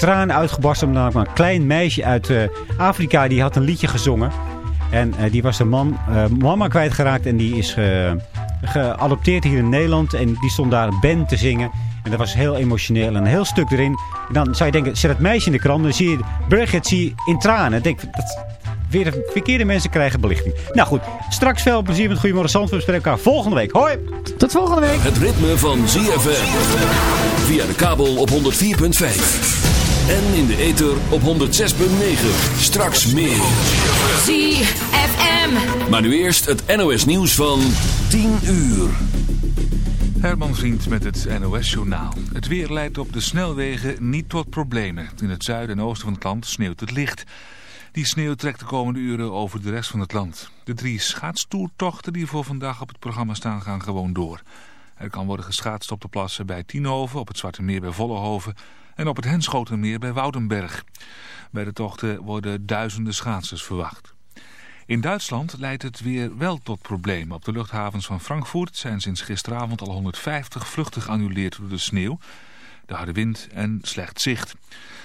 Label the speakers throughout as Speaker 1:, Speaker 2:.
Speaker 1: tranen uitgebarsten. Omdat een klein meisje uit Afrika die had een liedje gezongen. En die was een man, mama kwijtgeraakt en die is geadopteerd hier in Nederland. En die stond daar een band te zingen. En dat was heel emotioneel en een heel stuk erin. En dan zou je denken, zet het meisje in de krant. Dan zie je Birgit zie je in tranen. Ik denk, dat, weer de verkeerde mensen krijgen belichting. Nou goed, straks veel plezier met Goedemorgen Zandvoort. We spreken elkaar volgende week. Hoi!
Speaker 2: Tot volgende week.
Speaker 3: Het ritme van ZFM. Via de kabel op 104.5. En in de ether op 106.9. Straks meer.
Speaker 4: ZFM.
Speaker 3: Maar nu eerst het NOS nieuws van 10 uur.
Speaker 5: Herman Vriend met het NOS-journaal. Het weer leidt op de snelwegen niet tot problemen. In het zuiden en oosten van het land sneeuwt het licht. Die sneeuw trekt de komende uren over de rest van het land. De drie schaatstoertochten die voor vandaag op het programma staan gaan gewoon door. Er kan worden geschaatst op de plassen bij Tienhoven, op het Zwarte Meer bij Vollehoven en op het Henschotenmeer bij Woudenberg. Bij de tochten worden duizenden schaatsers verwacht. In Duitsland leidt het weer wel tot problemen. Op de luchthavens van Frankfurt zijn sinds gisteravond al 150 vluchten geannuleerd door de sneeuw, de harde wind en slecht zicht.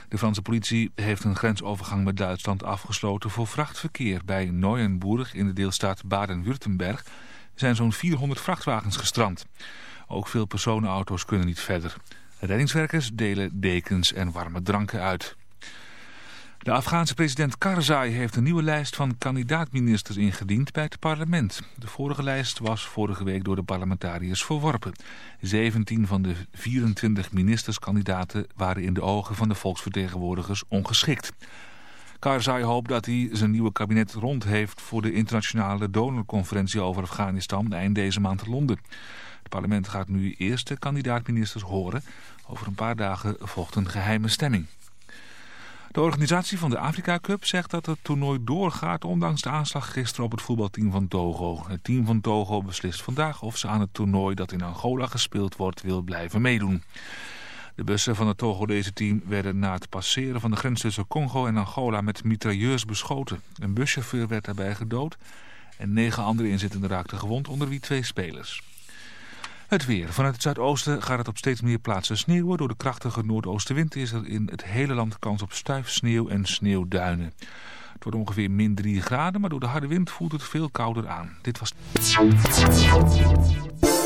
Speaker 5: De Franse politie heeft een grensovergang met Duitsland afgesloten voor vrachtverkeer. Bij Neuenburg in de deelstaat Baden-Württemberg zijn zo'n 400 vrachtwagens gestrand. Ook veel personenauto's kunnen niet verder. Reddingswerkers delen dekens en warme dranken uit. De Afghaanse president Karzai heeft een nieuwe lijst van kandidaatministers ingediend bij het parlement. De vorige lijst was vorige week door de parlementariërs verworpen. 17 van de 24 ministerskandidaten waren in de ogen van de volksvertegenwoordigers ongeschikt. Karzai hoopt dat hij zijn nieuwe kabinet rond heeft voor de internationale donorconferentie over Afghanistan eind deze maand in Londen. Het parlement gaat nu eerst de kandidaatministers horen. Over een paar dagen volgt een geheime stemming. De organisatie van de Afrika Cup zegt dat het toernooi doorgaat ondanks de aanslag gisteren op het voetbalteam van Togo. Het team van Togo beslist vandaag of ze aan het toernooi dat in Angola gespeeld wordt wil blijven meedoen. De bussen van het Togolese team werden na het passeren van de grens tussen Congo en Angola met mitrailleurs beschoten. Een buschauffeur werd daarbij gedood en negen andere inzittenden raakten gewond onder wie twee spelers. Het weer. Vanuit het zuidoosten gaat het op steeds meer plaatsen sneeuwen. Door de krachtige noordoostenwind is er in het hele land kans op stuif sneeuw en sneeuwduinen. Het wordt ongeveer min 3 graden, maar door de harde wind voelt het veel kouder aan. Dit was...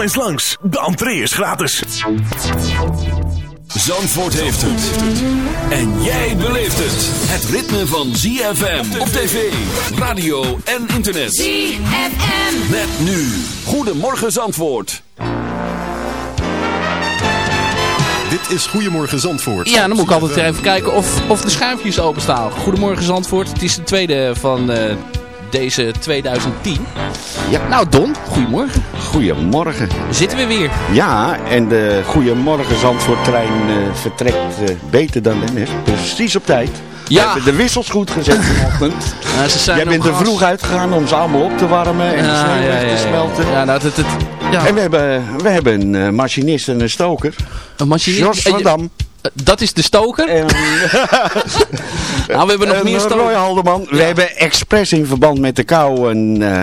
Speaker 6: Kom eens langs, de entree is gratis.
Speaker 3: Zandvoort heeft het. En jij beleeft het. Het ritme van ZFM op tv, radio en internet.
Speaker 4: ZFM.
Speaker 3: Met nu. Goedemorgen Zandvoort.
Speaker 7: Dit is Goedemorgen Zandvoort.
Speaker 2: Ja, dan moet ik altijd even kijken of, of de schuifjes openstaan. Goedemorgen Zandvoort. Het is de tweede van uh, deze 2010.
Speaker 8: Ja.
Speaker 2: Nou Don, goedemorgen.
Speaker 8: Goedemorgen.
Speaker 2: Zitten we weer.
Speaker 8: Ja, en de Goedemorgen Zandvoort-trein uh, vertrekt uh, beter dan net. Precies op tijd.
Speaker 2: Ja.
Speaker 8: We hebben de wissels goed gezet vanochtend.
Speaker 2: Ja, ze zijn
Speaker 8: Jij bent er vroeg uitgegaan om ze allemaal op te warmen en de
Speaker 2: Ja,
Speaker 8: sneeuw
Speaker 2: ja,
Speaker 8: weg
Speaker 2: ja,
Speaker 8: te
Speaker 2: ja.
Speaker 8: smelten.
Speaker 2: Ja, nou, dat, dat, ja.
Speaker 8: En we hebben, we hebben een uh, machinist en een stoker.
Speaker 2: Een machinist.
Speaker 8: Jos van Dam.
Speaker 2: Eh, dat is de stoker.
Speaker 8: En,
Speaker 2: nou, we hebben nog meer
Speaker 8: Roy
Speaker 2: stoker.
Speaker 8: Haldeman, we hebben expres in verband met de kou een eh,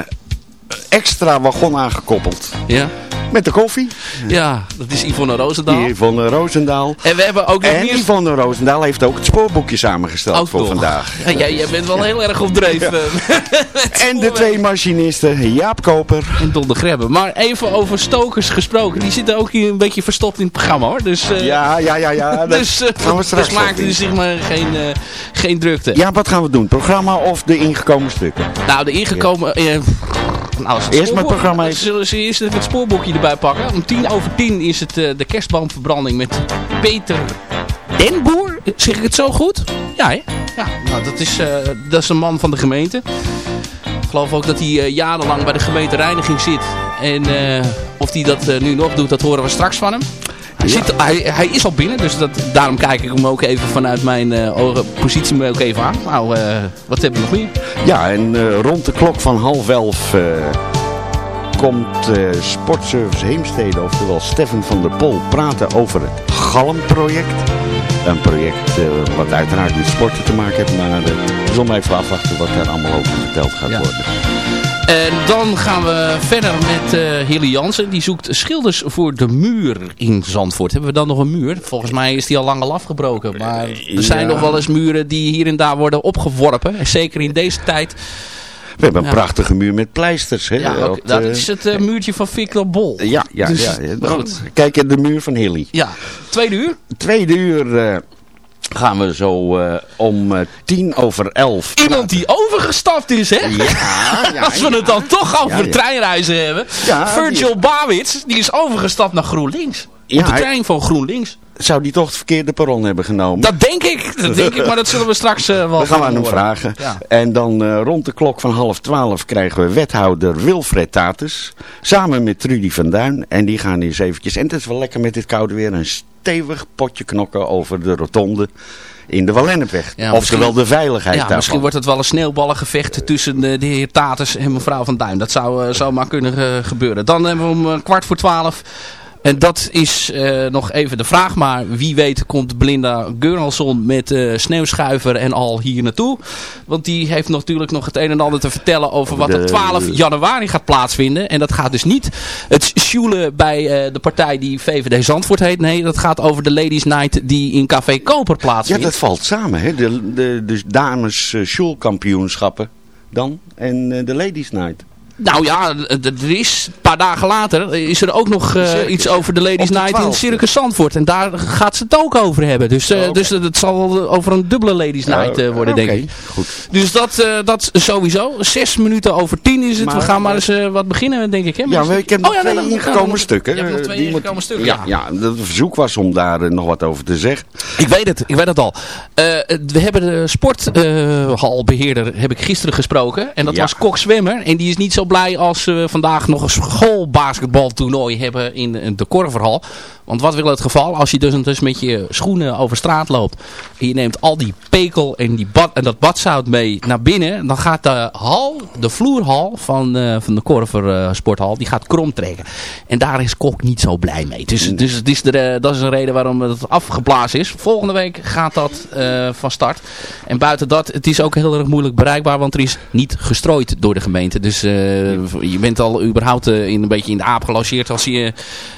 Speaker 8: extra wagon aangekoppeld.
Speaker 2: Ja.
Speaker 8: Met de koffie.
Speaker 2: ja, dat is Yvonne Roosendaal.
Speaker 8: Van Roosendaal.
Speaker 2: En we hebben ook nog
Speaker 8: En
Speaker 2: meer...
Speaker 8: Yvonne Roosendaal heeft ook het spoorboekje samengesteld
Speaker 2: Ook
Speaker 8: voor
Speaker 2: nog.
Speaker 8: vandaag.
Speaker 2: Ja, jij, jij bent wel heel erg op dreef. eh,
Speaker 8: En de twee machinisten, Jaap Koper.
Speaker 2: En Don de Grebbe. Maar even over stokers gesproken. Die zitten ook hier een beetje verstopt in het programma hoor. Dus, eh,
Speaker 8: Ja, ja, ja, ja.
Speaker 2: dus,
Speaker 8: straks
Speaker 2: dus maakt u zich maar geen, geen drukte.
Speaker 8: Ja, wat gaan we doen? Programma of de ingekomen stukken?
Speaker 2: Nou, de ingekomen... nou, als het
Speaker 8: Eerst maar
Speaker 2: spoorboek-
Speaker 8: programma even.
Speaker 2: Zullen ze eerst even het spoorboekje erbij pakken? Om tien over tien is het eh, de kerstboomverbranding met Peter Denboer. Zeg ik het zo goed? Ja, hè? Ja, nou, dat is, eh, dat is een man van de gemeente. Ik geloof ook dat hij eh, jarenlang bij de gemeente Reiniging zit. En of hij dat nu nog doet, dat horen we straks van hem. Hij, zit, hij, hij is al binnen, dus dat, daarom kijk ik hem ook even vanuit mijn positie me ook even aan. Nou, wat hebben we nog meer?
Speaker 8: Ja, en rond de klok van half elf komt eh, Sportservice Heemstede, oftewel Steffen van der Pol, praten over het Galm-project. Een project eh, wat uiteraard met sporten te maken heeft, maar uh, we zullen even afwachten wat daar allemaal over verteld gaat
Speaker 2: Ja.
Speaker 8: worden.
Speaker 2: En dan gaan we verder met eh Hilly Jansen. Die zoekt schilders voor de muur in Zandvoort. Hebben we dan nog een muur? Volgens mij is die al lang al afgebroken. Maar er zijn
Speaker 8: ja.
Speaker 2: nog wel eens muren die hier en daar worden opgeworpen. En zeker in deze tijd.
Speaker 8: We hebben een prachtige muur met pleisters. Hè,
Speaker 2: Ja, ook, dat is het eh, muurtje van Victor Bol.
Speaker 8: Ja, ja,
Speaker 2: Dus,
Speaker 8: ja.
Speaker 2: maar goed.
Speaker 8: Kijk, de muur van Hilly.
Speaker 2: Ja, tweede uur.
Speaker 8: Tweede uur eh, gaan we zo eh, om eh, tien over elf.
Speaker 2: Iemand die overgestapt is, hè?
Speaker 8: Ja, ja,
Speaker 2: Als we
Speaker 8: ja.
Speaker 2: het dan toch over treinreizen hebben. Virgil Bawits, die is overgestapt naar GroenLinks.
Speaker 8: Ja,
Speaker 2: Op de trein van GroenLinks.
Speaker 8: Zou die toch het verkeerde perron hebben genomen?
Speaker 2: Dat denk ik, dat denk ik, maar dat zullen we straks eh, wel
Speaker 8: gaan we
Speaker 2: van
Speaker 8: aan hem vragen.
Speaker 2: Ja.
Speaker 8: En dan eh, rond de klok van half twaalf krijgen we wethouder Wilfred Tatus. Samen met Trudy van Duin. En die gaan eens eventjes, en het is wel lekker met dit koude weer, een stevig potje knokken over de rotonde in de Walennepweg.
Speaker 2: Ja,
Speaker 8: Oftewel de veiligheid
Speaker 2: Ja,
Speaker 8: daarvan.
Speaker 2: misschien wordt het wel een sneeuwballengevecht tussen de, de heer Tatus en mevrouw Van Duin. Dat zou, eh, zou maar kunnen gebeuren. Dan hebben we om kwart voor twaalf. En dat is eh, nog even de vraag. Maar wie weet komt Belinda Gurnalson met eh, sneeuwschuiver en al hier naartoe. Want die heeft natuurlijk nog het een en ander te vertellen over wat op 12 januari gaat plaatsvinden. En dat gaat dus niet het sjoelen bij eh, de partij die VVD Zandvoort heet. Nee, dat gaat over de Ladies Night die in Café Koper
Speaker 8: Ja,
Speaker 2: plaatsvindt.
Speaker 8: dat valt samen. Hè? De, de, de dames schoolkampioenschappen dan en de ladies night.
Speaker 2: Nou ja, er is een paar dagen later is er ook nog eh, iets over de Ladies Night in
Speaker 8: 12e.
Speaker 2: Circus Zandvoort. En daar gaat ze het ook over hebben. Dus, eh,
Speaker 8: Oh,
Speaker 2: dus het zal wel over een dubbele Ladies Night eh, worden, denk ik.
Speaker 8: goed.
Speaker 2: Dus dat, eh, dat sowieso. Zes minuten over tien is het.
Speaker 8: Maar-
Speaker 2: we gaan maar eens eh, wat beginnen, denk ik. Hè?
Speaker 8: Ja, ik heb nog
Speaker 2: Oh, ja,
Speaker 8: twee ingekomen stukken.
Speaker 2: Je hebt nog
Speaker 8: Eh,
Speaker 2: twee ingekomen stukken,
Speaker 8: ja. Ja, het verzoek was om daar eh, nog wat over te zeggen.
Speaker 2: Ik weet het, ik weet het al. Eh, we hebben de sporthalbeheerder heb ik gisteren gesproken. En dat
Speaker 8: Ja.
Speaker 2: was Kok Zwemmer. En die is niet zo blij als we vandaag nog een schoolbasketbaltoernooi hebben in de, Korverhal. Want wat wil het geval? Als je dus, dus met je schoenen over straat loopt. En je neemt al die pekel en, die bad, en dat badzout mee naar binnen. Dan gaat de hal, de vloerhal van, eh, van de Korver eh, sporthal, die gaat krom trekken. En daar is Kok niet zo blij mee. Dus, dus het is de, eh, dat is een reden waarom het afgeblazen is. Volgende week gaat dat van start. En buiten dat, het is ook heel erg moeilijk bereikbaar. Want er is niet gestrooid door de gemeente. Dus je bent al überhaupt eh, in, een beetje in de aap gelogeerd als je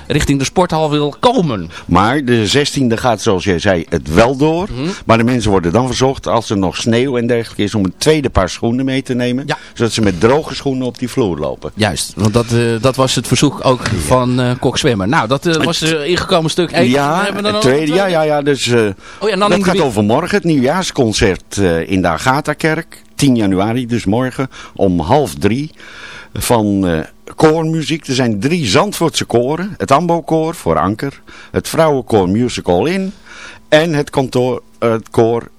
Speaker 2: richting de sporthal wil komen.
Speaker 8: Maar de 16e gaat, zoals jij zei, het wel door.
Speaker 2: Mhm.
Speaker 8: Maar de mensen worden dan verzocht, als er nog sneeuw en dergelijke is, om een tweede paar schoenen mee te nemen.
Speaker 2: Ja.
Speaker 8: Zodat ze met droge schoenen op die vloer lopen.
Speaker 2: Juist, want dat, eh, dat was het verzoek ook van eh Kok Zwemmer. Nou, dat eh, was uh, ingekomen stuk 1.
Speaker 8: ja, het tweede, ja, ja, ja. Dus, eh,
Speaker 2: Oh ja, dan
Speaker 8: dat gaat
Speaker 2: wi-
Speaker 8: over morgen, het nieuwjaarsconcert eh, in de Agatha-kerk. 10 januari, dus morgen, om half drie. Van eh, koormuziek. Er zijn drie Zandvoortse koren. Het Ambo-koor voor Anker. Het Vrouwenkoor Musical In. En het, kantoor, het koor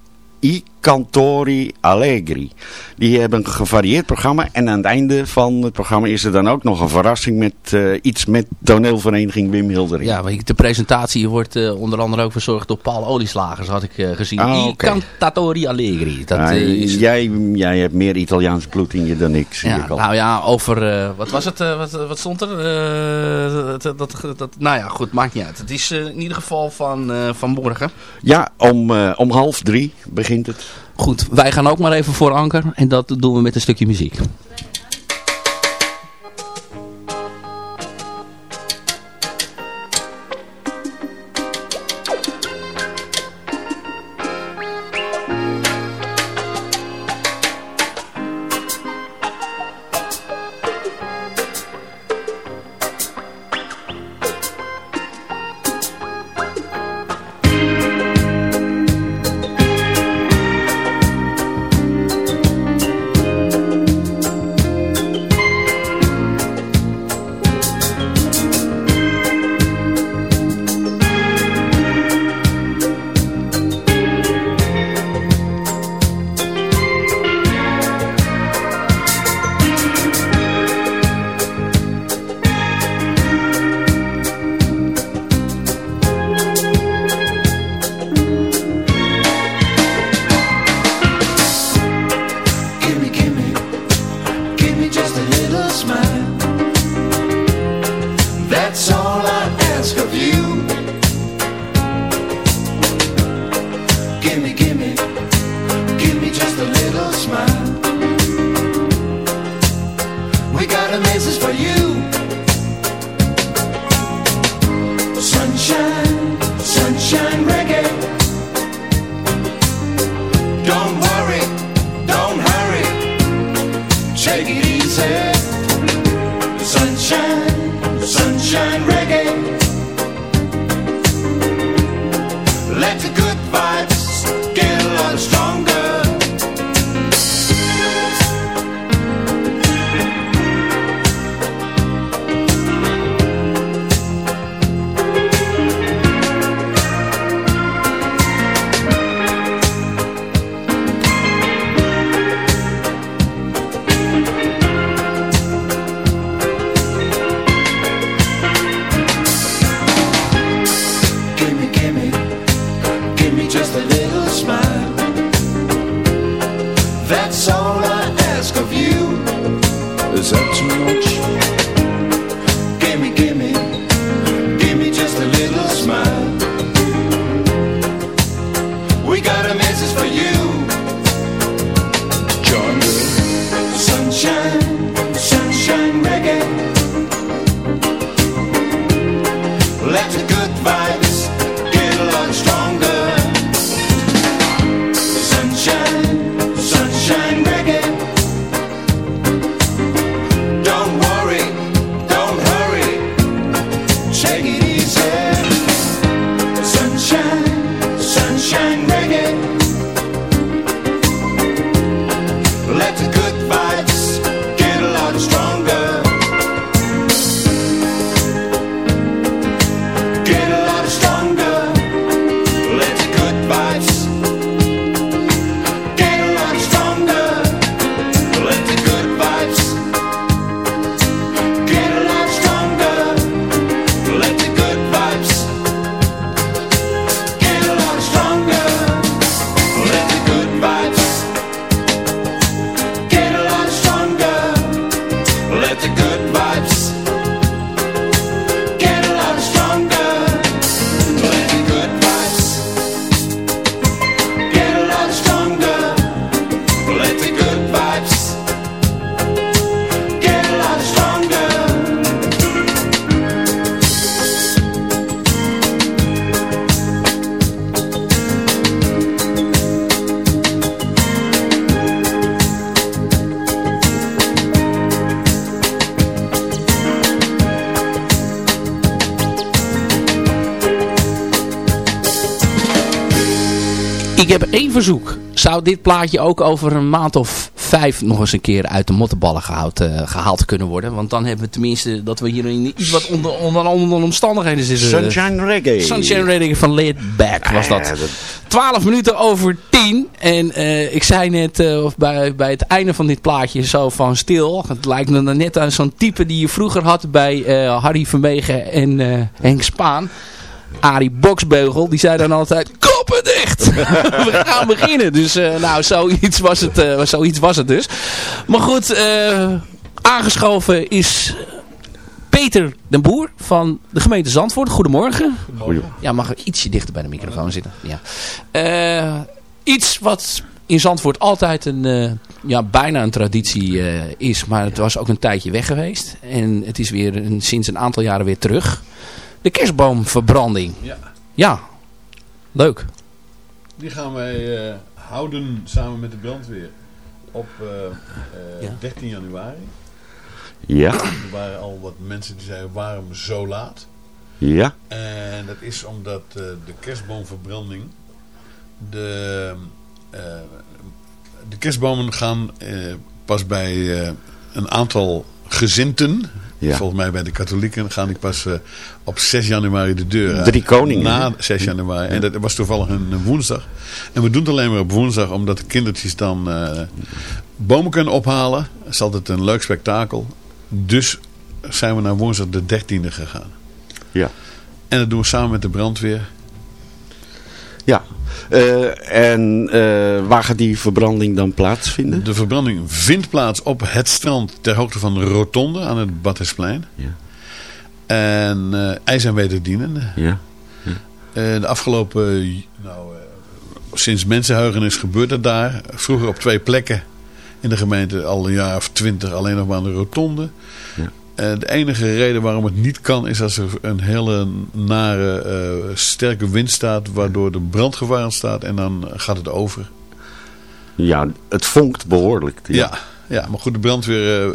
Speaker 8: Cantori Allegri. Die hebben een gevarieerd programma. En aan het einde van het programma is er dan ook nog een verrassing met eh, iets met toneelvereniging Wim Hildering.
Speaker 9: Ja, je, de presentatie wordt eh, onder andere ook verzorgd door Paul Olieslagers, had ik eh, gezien.
Speaker 8: Ah,
Speaker 9: I. Cantatori Allegri. Dat,
Speaker 8: Ah,
Speaker 9: is,
Speaker 8: jij, jij hebt meer Italiaans bloed in je dan ik, zie
Speaker 9: ja,
Speaker 8: ik al.
Speaker 9: nou ja, over, wat was het, wat, wat stond er? Dat, dat, dat, nou ja, goed, maakt niet uit. Het is in ieder geval van, van morgen.
Speaker 8: Ja, om, om half drie begint het.
Speaker 9: Goed, wij gaan ook maar even voor Anker en dat doen we met een stukje muziek. Zou dit plaatje ook over een maand of
Speaker 2: vijf nog eens een keer uit de mottenballen gehaald, eh, gehaald kunnen worden. Want dan hebben we tenminste dat we hier in iets wat onder, onder, onder omstandigheden zitten.
Speaker 8: Sunshine Reggae.
Speaker 2: Sunshine Reggae van Laid Back was dat. 12 minuten over 10. En eh, ik zei net eh, of bij, bij het einde van dit plaatje zo van stil. Het lijkt me dan net aan zo'n type die je vroeger had bij Harry Vermegen en Henk Spaan. Arie Boksbeugel, die zei dan altijd, koppen dicht! We gaan beginnen. Dus eh, nou, zoiets was, het, eh, zoiets was het dus. Maar goed, eh, aangeschoven is Peter den Boer van de gemeente Zandvoort. Goedemorgen. Ja, mag er ietsje dichter bij de microfoon zitten. Ja. Iets wat in Zandvoort altijd een, ja, bijna een traditie is. Maar het was ook een tijdje weg geweest. En het is weer een, sinds een aantal jaren weer terug. De kerstboomverbranding.
Speaker 10: Ja.
Speaker 2: Ja, leuk.
Speaker 10: Die gaan wij eh, houden samen met de brandweer op eh, eh,
Speaker 2: Ja.
Speaker 10: 13 januari.
Speaker 8: Ja.
Speaker 10: Er waren al wat mensen die zeiden waarom zo laat.
Speaker 8: Ja.
Speaker 10: En dat is omdat eh, de kerstboomverbranding de, eh, de kerstbomen gaan eh, pas bij eh, een aantal gezinten
Speaker 8: Ja.
Speaker 10: Volgens mij bij de katholieken gaan die pas eh, op 6 januari de deur uit.
Speaker 8: Drie koningen,
Speaker 10: Na
Speaker 8: hè?
Speaker 10: 6 januari. En dat was toevallig een, een woensdag. En we doen het alleen maar op woensdag. Omdat de kindertjes dan eh, bomen kunnen ophalen. Dat is altijd een leuk spektakel. Dus zijn we naar woensdag de 13e gegaan.
Speaker 8: Ja.
Speaker 10: En dat doen we samen met de brandweer.
Speaker 8: Ja. Eh, en eh, waar gaat die verbranding dan plaatsvinden?
Speaker 10: De verbranding vindt plaats op het strand ter hoogte van de rotonde aan het Badhuisplein.
Speaker 8: Ja.
Speaker 10: En eh ijs en wederdienende.
Speaker 8: Ja.
Speaker 10: De afgelopen, nou, sinds mensenheugenis gebeurt het daar. Vroeger op twee plekken in de gemeente al een jaar of twintig alleen nog maar aan de rotonde.
Speaker 8: Ja.
Speaker 10: De enige reden waarom het niet kan is als er een hele nare eh, sterke wind staat waardoor de brandgevaar ontstaat en dan gaat het over.
Speaker 8: Ja, het vonkt behoorlijk.
Speaker 10: Ja, ja maar goed, de brandweer eh,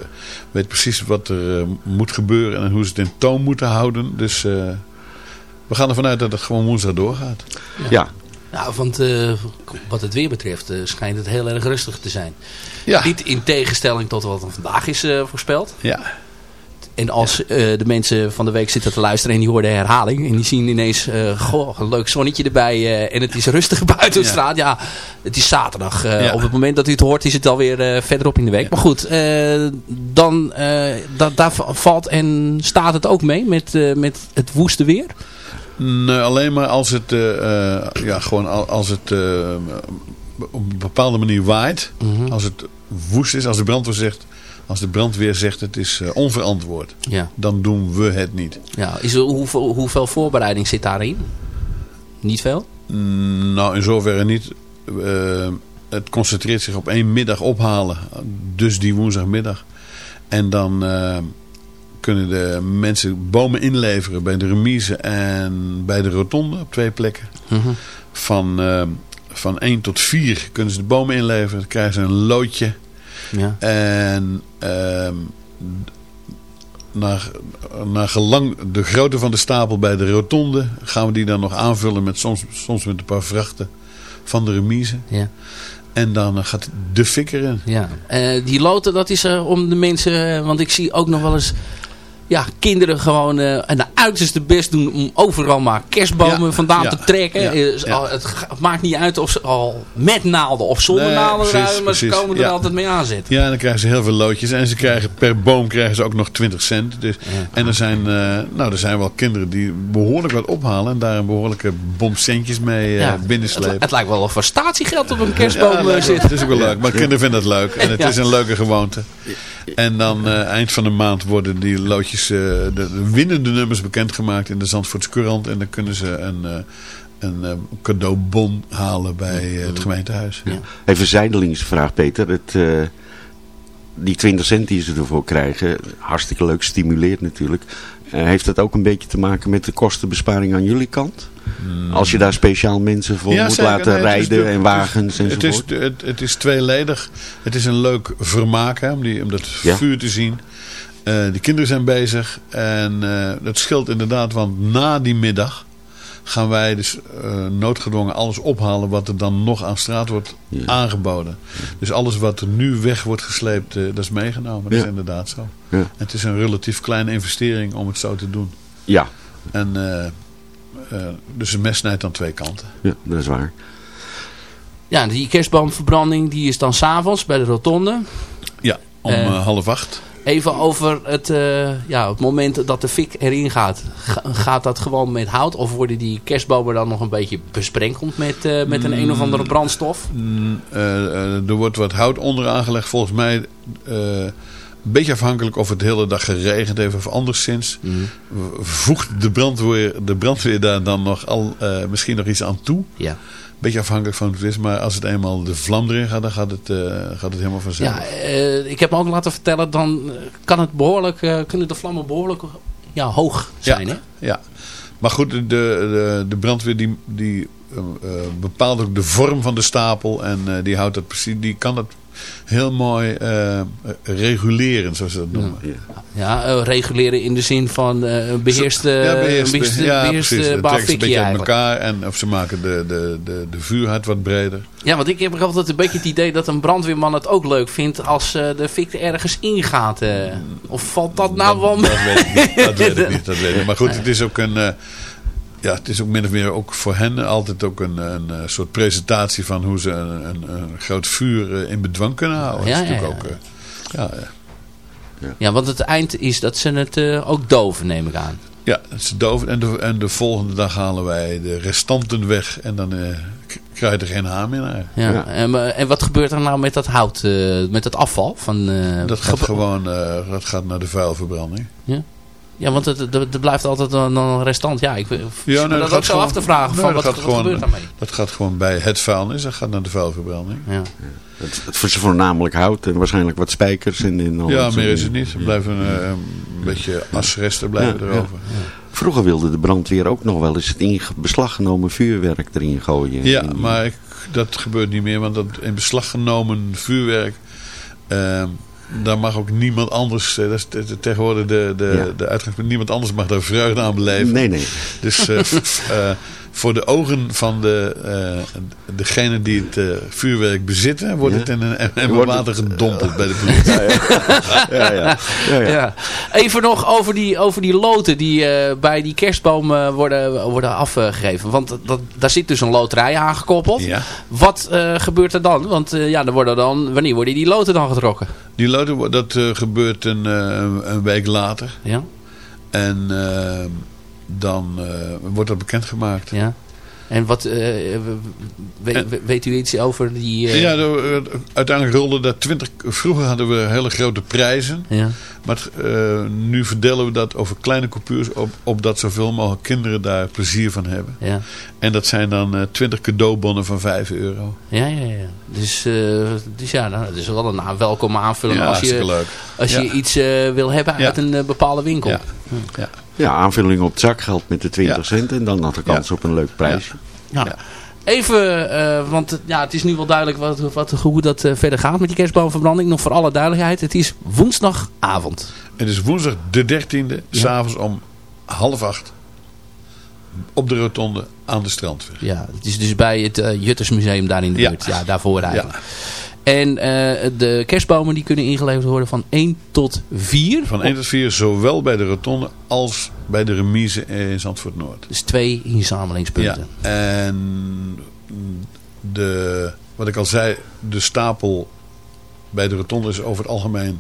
Speaker 10: weet precies wat er eh, moet gebeuren en hoe ze het in toon moeten houden. Dus eh, we gaan ervan uit dat het gewoon woensdag doorgaat.
Speaker 8: Ja.
Speaker 2: Nou, want eh, wat het weer betreft eh, schijnt het heel erg rustig te zijn.
Speaker 10: Ja.
Speaker 2: Niet in tegenstelling tot wat er vandaag is voorspeld.
Speaker 10: Ja.
Speaker 2: En als eh, de mensen van de week zitten te luisteren en die horen de herhaling. En die zien ineens, eh, goh, een leuk zonnetje erbij. eh, en het is rustig buiten op
Speaker 10: Ja.
Speaker 2: straat. Ja, het is zaterdag.
Speaker 10: Ja.
Speaker 2: Op het moment dat u het hoort is het alweer verderop in de week. Maar goed, dan da daar va- valt en staat het ook mee met, met het woeste weer.
Speaker 10: Nee, alleen maar als het, ja, gewoon al- als het op een bepaalde manier waait.
Speaker 2: Mhm.
Speaker 10: Als het woest is, als de brandweer zegt, als de brandweer zegt het is eh, onverantwoord.
Speaker 2: Ja.
Speaker 10: Dan doen we het niet.
Speaker 2: Ja, is er, hoeveel, hoeveel voorbereiding zit daarin? Niet veel?
Speaker 10: Mm, Nou, in zoverre niet. Eh, het concentreert zich op één middag ophalen. Dus die woensdagmiddag. En dan eh, kunnen de mensen bomen inleveren bij de remise en bij de rotonde op twee plekken.
Speaker 2: Mhm.
Speaker 10: Van, eh, van 1 tot 4 kunnen ze de bomen inleveren. Dan krijgen ze een loodje.
Speaker 2: Ja.
Speaker 10: En naar, naar gelang de grootte van de stapel bij de rotonde gaan we die dan nog aanvullen met soms, soms met een paar vrachten van de remise.
Speaker 2: Ja.
Speaker 10: En dan eh, gaat de fik erin.
Speaker 2: Ja. Eh, die loten, dat is eh, om de mensen... eh, want ik zie ook nog wel eens... Ja, kinderen gewoon eh een uiterste best doen om overal maar kerstbomen
Speaker 10: Ja,
Speaker 2: vandaan
Speaker 10: ja,
Speaker 2: te trekken.
Speaker 10: ja,
Speaker 2: Eh,
Speaker 10: ja.
Speaker 2: al- Het, maakt niet uit of ze al met naalden of zonder
Speaker 10: Nee,
Speaker 2: naalden
Speaker 10: precies,
Speaker 2: ruimen, maar ze komen er
Speaker 10: ja.
Speaker 2: altijd mee aanzetten.
Speaker 10: Ja, en dan krijgen ze heel veel loodjes. En ze krijgen per boom krijgen ze ook nog 20 cent. Dus, En er zijn, eh, nou, er zijn wel kinderen die behoorlijk wat ophalen. En daar een behoorlijke bom centjes mee eh
Speaker 2: Ja,
Speaker 10: binnenslepen.
Speaker 2: Het, het lijkt wel of er statiegeld op een kerstboom
Speaker 10: Ja,
Speaker 2: zit.
Speaker 10: Het is ook wel leuk. Maar kinderen vinden het leuk. En het
Speaker 2: Ja.
Speaker 10: is een leuke gewoonte. En dan eh, eind van de maand worden die loodjes, eh, de, de winnende nummers bekendgemaakt in de Zandvoortse Courant. En dan kunnen ze een, eh, een eh, cadeaubon halen bij het gemeentehuis.
Speaker 8: Even zijdelings vraag Peter. Het, die 20 cent die ze ervoor krijgen, hartstikke leuk, stimuleert natuurlijk. Heeft dat ook een beetje te maken met de kostenbesparing aan jullie kant? Als je daar speciaal mensen voor
Speaker 10: Ja,
Speaker 8: moet
Speaker 10: zeker.
Speaker 8: laten
Speaker 10: Nee,
Speaker 8: rijden
Speaker 10: de-
Speaker 8: en wagens
Speaker 10: het is, het, het is tweeledig. Het is een leuk vermaak hè, om, die, om dat
Speaker 8: Ja.
Speaker 10: vuur te zien. Eh de kinderen zijn bezig. En eh dat scheelt inderdaad, want na die middag gaan wij dus eh, noodgedwongen alles ophalen wat er dan nog aan straat wordt aangeboden. Dus alles wat er nu weg wordt gesleept, eh, dat is meegenomen. Dat
Speaker 8: Ja.
Speaker 10: is inderdaad zo.
Speaker 8: Ja.
Speaker 10: En het is een relatief kleine investering om het zo te doen.
Speaker 8: Ja,
Speaker 10: En, eh, eh, dus een mes snijdt aan twee kanten.
Speaker 8: ja, dat is waar.
Speaker 2: Ja, die kerstboomverbranding die is dan s'avonds bij de rotonde.
Speaker 10: Ja, om half acht.
Speaker 2: Even over het, eh, ja, het moment dat de fik erin gaat. Ga- gaat dat gewoon met hout? Of worden die kerstbomen dan nog een beetje besprenkeld met, eh, met een een of andere brandstof?
Speaker 10: Mm, eh, er wordt wat hout onder aangelegd. Volgens mij een beetje afhankelijk of het de hele dag geregend heeft of anderszins. v- Voegt de brandweer, de brandweer daar dan nog al misschien nog iets aan toe.
Speaker 2: Ja.
Speaker 10: Beetje afhankelijk van hoe het is. Maar als het eenmaal de vlam erin gaat, dan gaat het, eh, gaat het helemaal vanzelf.
Speaker 2: Ja, eh, ik heb me ook laten vertellen, dan eh, kan het behoorlijk, eh, kunnen de vlammen behoorlijk ja, hoog zijn. Hè?
Speaker 10: Ja, maar goed, de, de, de brandweer die, die bepaalt ook de vorm van de stapel en die houdt dat precies, die kan dat heel mooi eh, reguleren, zoals ze dat noemen.
Speaker 2: Ja, eh, reguleren in de zin van eh, een beheerste,
Speaker 10: ja, beheerst,
Speaker 2: een beheerste,
Speaker 10: ja,
Speaker 2: beheerste
Speaker 10: precies. Elkaar en of ze maken de, de, de, de vuurheid wat breder.
Speaker 2: Ja, want ik heb altijd een beetje het idee dat een brandweerman het ook leuk vindt als eh, de fik er ergens ingaat. eh. of valt dat nou wel mee?
Speaker 10: Dat weet ik niet. Dat weet ik niet. Dat weet ik. niet. Maar goed, het is ook een... ja, het is ook min of meer ook voor hen altijd ook een, een, eh, soort presentatie van hoe ze een, een, een groot vuur eh, in bedwang kunnen houden.
Speaker 2: Ja,
Speaker 10: dat is
Speaker 2: ja,
Speaker 10: natuurlijk
Speaker 2: ja.
Speaker 10: ook... eh, ja, ja.
Speaker 2: Ja, want het eind is dat ze het eh, ook doven, neem ik aan.
Speaker 10: Ja, het is doof. En de, en de volgende dag halen wij de restanten weg. En dan eh, k- krijg je er geen haan meer naar.
Speaker 2: Ja. En, en wat gebeurt er nou met dat hout, eh, met het afval? Van, eh,
Speaker 10: Dat gaat gewoon eh, dat gaat naar de vuilverbranding.
Speaker 2: Ja, ja want het, er blijft altijd een, een restant. Ja, ik
Speaker 10: Ja, nee,
Speaker 2: dat ook zo
Speaker 10: gewoon-
Speaker 2: af te vragen.
Speaker 10: nee,
Speaker 2: van,
Speaker 10: dat
Speaker 2: wat,
Speaker 10: gaat
Speaker 2: wat gebeurt daarmee?
Speaker 10: Dat gaat gewoon bij het vuilnis. Dat gaat naar de vuilverbranding.
Speaker 2: Ja.
Speaker 8: Het, het is voornamelijk hout en waarschijnlijk wat spijkers. En, en al
Speaker 10: Ja, meer is het niet. Er blijven eh, een beetje asresten blijven
Speaker 8: Ja,
Speaker 10: erover.
Speaker 8: Vroeger wilde de brandweer ook nog wel eens het in beslag genomen vuurwerk erin gooien.
Speaker 10: Ja, maar ik, dat gebeurt niet meer. Want dat in beslag genomen vuurwerk... eh, daar mag ook niemand anders... eh, dat is te- te- tegenwoordig de, de,
Speaker 8: Ja.
Speaker 10: de uitgangspunt. Niemand anders mag daar vreugde aan beleven.
Speaker 8: Nee, nee.
Speaker 10: Dus eh, eh, voor de ogen van de, eh, degene die het eh, vuurwerk bezitten... wordt
Speaker 8: Ja.
Speaker 10: het in een em- emmer water gedompeld bij de politie.
Speaker 8: ja, ja. Ja, ja.
Speaker 2: Ja. Even nog over die, over die loten die eh, bij die kerstbomen worden, worden afgegeven. Want dat, daar zit dus een loterij aangekoppeld.
Speaker 10: Ja.
Speaker 2: Wat eh, gebeurt er dan? Want eh, ja, er worden dan, wanneer worden die loten dan getrokken?
Speaker 10: Die loten, dat eh, gebeurt een, eh, een week later.
Speaker 2: Ja.
Speaker 10: En eh, dan eh, wordt dat bekendgemaakt.
Speaker 2: Ja. En wat, eh, we- we- weet u iets over die... eh,
Speaker 10: Ja, eh, uiteindelijk rolden dat 20. Vroeger hadden we hele grote prijzen.
Speaker 2: Ja.
Speaker 10: Maar nu verdelen we dat over kleine coupures. Op, opdat zoveel mogelijk kinderen daar plezier van hebben.
Speaker 2: Ja.
Speaker 10: En dat zijn dan 20 cadeaubonnen van 5 euro.
Speaker 2: Ja, ja, ja. Dus, dus ja, nou, dat is wel een welkome aanvulling
Speaker 10: Ja,
Speaker 2: als je,
Speaker 10: leuk.
Speaker 2: als je iets wil hebben uit een bepaalde winkel.
Speaker 10: Ja. Ja.
Speaker 8: Ja, aanvulling op het zakgeld met de 20
Speaker 10: Ja.
Speaker 8: cent. En dan nog de kans
Speaker 10: Ja.
Speaker 8: op een leuk prijsje.
Speaker 2: Nou, Even, eh, want ja, het is nu wel duidelijk wat, wat, hoe dat eh, verder gaat met die kerstboomverbranding. Nog voor alle duidelijkheid, het is woensdagavond.
Speaker 10: Het is woensdag de 13e, s'avonds om half acht. Op de rotonde aan de strandweg.
Speaker 2: Ja, het is dus bij het eh, Juttersmuseum daar in de
Speaker 10: Ja.
Speaker 2: buurt. Ja, daarvoor eigenlijk. En eh, de kerstbomen die kunnen ingeleverd worden van 1 tot 4.
Speaker 10: Van 1 tot 4, zowel bij de rotonde als bij de remise in Zandvoort Noord.
Speaker 2: Dus twee inzamelingspunten.
Speaker 10: Ja, en de, wat ik al zei, de stapel bij de rotonde is over het algemeen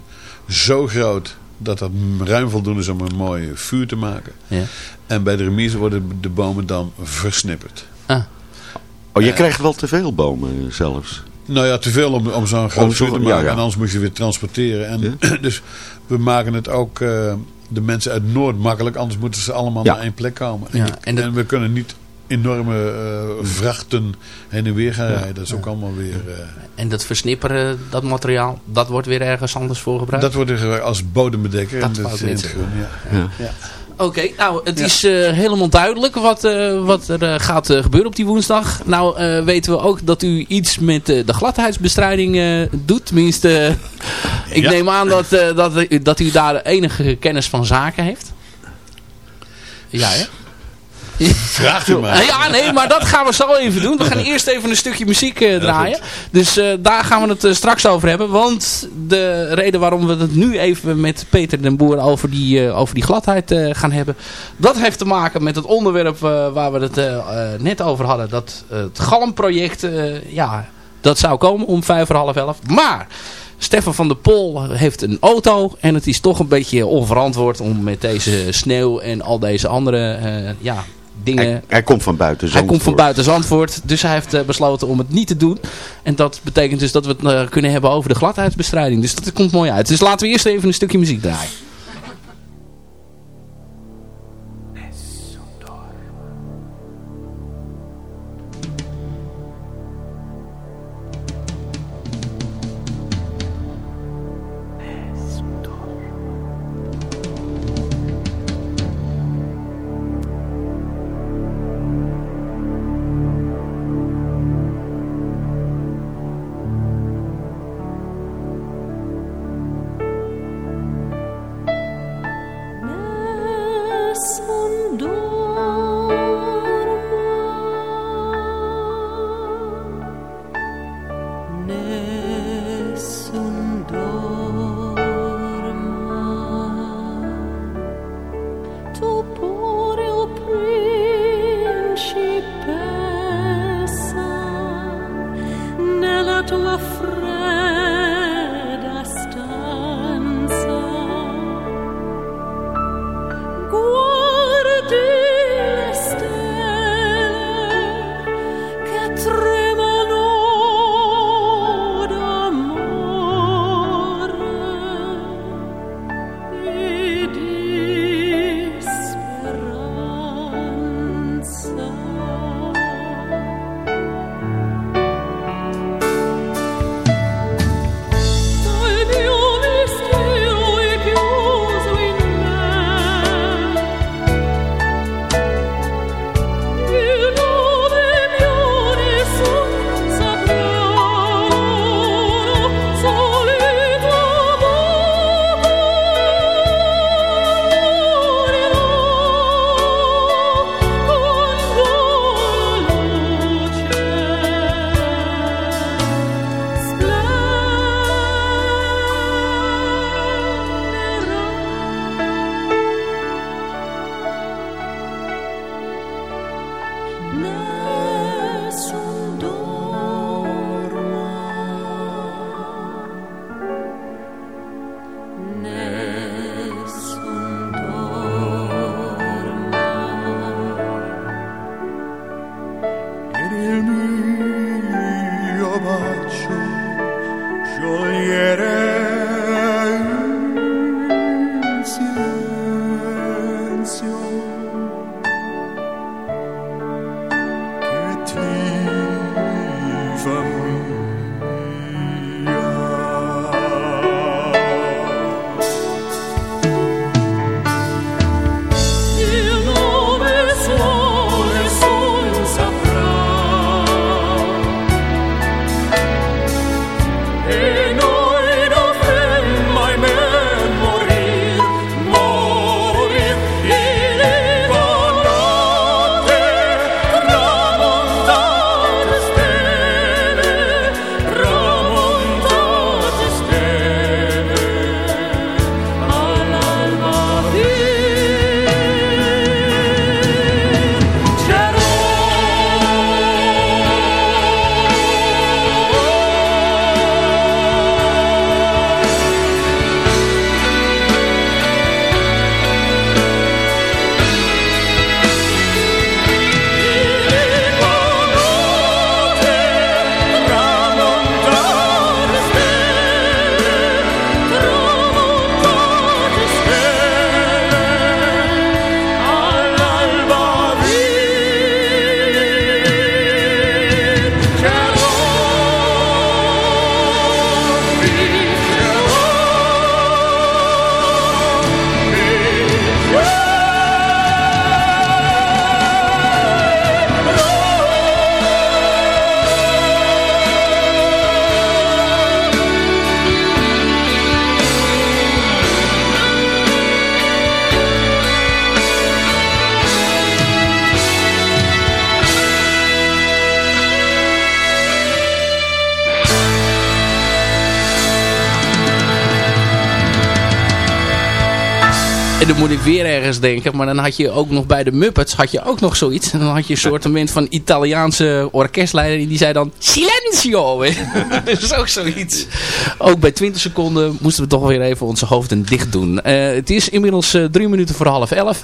Speaker 10: zo groot dat dat ruim voldoende is om een mooi vuur te maken.
Speaker 2: Ja.
Speaker 10: En bij de remise worden de bomen dan versnipperd.
Speaker 8: Oh, je
Speaker 10: Eh.
Speaker 8: krijgt wel te veel bomen zelfs.
Speaker 10: Nou ja, te veel om, om zo'n groot vuur te
Speaker 8: ja,
Speaker 10: maken.
Speaker 8: ja.
Speaker 10: En anders moet je weer transporteren. En, dus we maken het ook eh, de mensen uit Noord makkelijk. Anders moeten ze allemaal
Speaker 8: Ja.
Speaker 10: naar één plek komen.
Speaker 2: Ja,
Speaker 10: en,
Speaker 2: en
Speaker 10: en,
Speaker 2: dat-
Speaker 10: we kunnen niet enorme eh, vrachten heen en weer gaan rijden. Dat is ook allemaal weer... eh,
Speaker 2: En dat versnipperen, dat materiaal, dat wordt weer ergens anders voor gebruikt?
Speaker 10: dat wordt er gebruikt als bodembedekker.
Speaker 2: Dat
Speaker 10: en is
Speaker 2: net
Speaker 10: in groen, ja.
Speaker 8: Ja.
Speaker 2: Oké, nou, het is eh, helemaal duidelijk wat, eh, wat er eh, gaat gebeuren op die woensdag. Nou, eh, weten we ook dat u iets met eh, de gladheidsbestrijding eh, doet. Tenminste, ik
Speaker 10: Ja.
Speaker 2: neem aan dat, eh, dat, u- dat u daar enige kennis van zaken heeft. Ja, hè?
Speaker 10: Vraagt u maar.
Speaker 2: Ja, nee, maar dat gaan we zo even doen. We gaan eerst even een stukje muziek eh, draaien. Dus eh, daar gaan we het eh, straks over hebben. Want de reden waarom we het nu even met Peter den Boer over die, over die gladheid gaan hebben. Dat heeft te maken met het onderwerp waar we het net over hadden. Dat het Galmproject, ja, dat zou komen om vijf voor half elf. Maar... Stefan van der Pol heeft een auto en het is toch een beetje onverantwoord om met deze sneeuw en al deze andere ja, dingen...
Speaker 8: Hij, hij komt van buiten
Speaker 2: Hij komt van
Speaker 8: Zandvoort.
Speaker 2: buiten Zandvoort, dus hij heeft eh, besloten om het niet te doen. En dat betekent dus dat we het eh, kunnen hebben over de gladheidsbestrijding. Dus dat komt mooi uit. Dus laten we eerst even een stukje muziek draaien. Dan moet ik weer ergens denken. Maar dan had je ook nog bij de Muppets had je ook nog zoiets. En dan had je een soort van Italiaanse orkestleider. Die zei dan Silenzio. dat is ook zoiets. Ook bij 20 seconden moesten we toch weer even onze hoofden dicht doen. Eh, het is inmiddels eh, drie minuten voor half elf.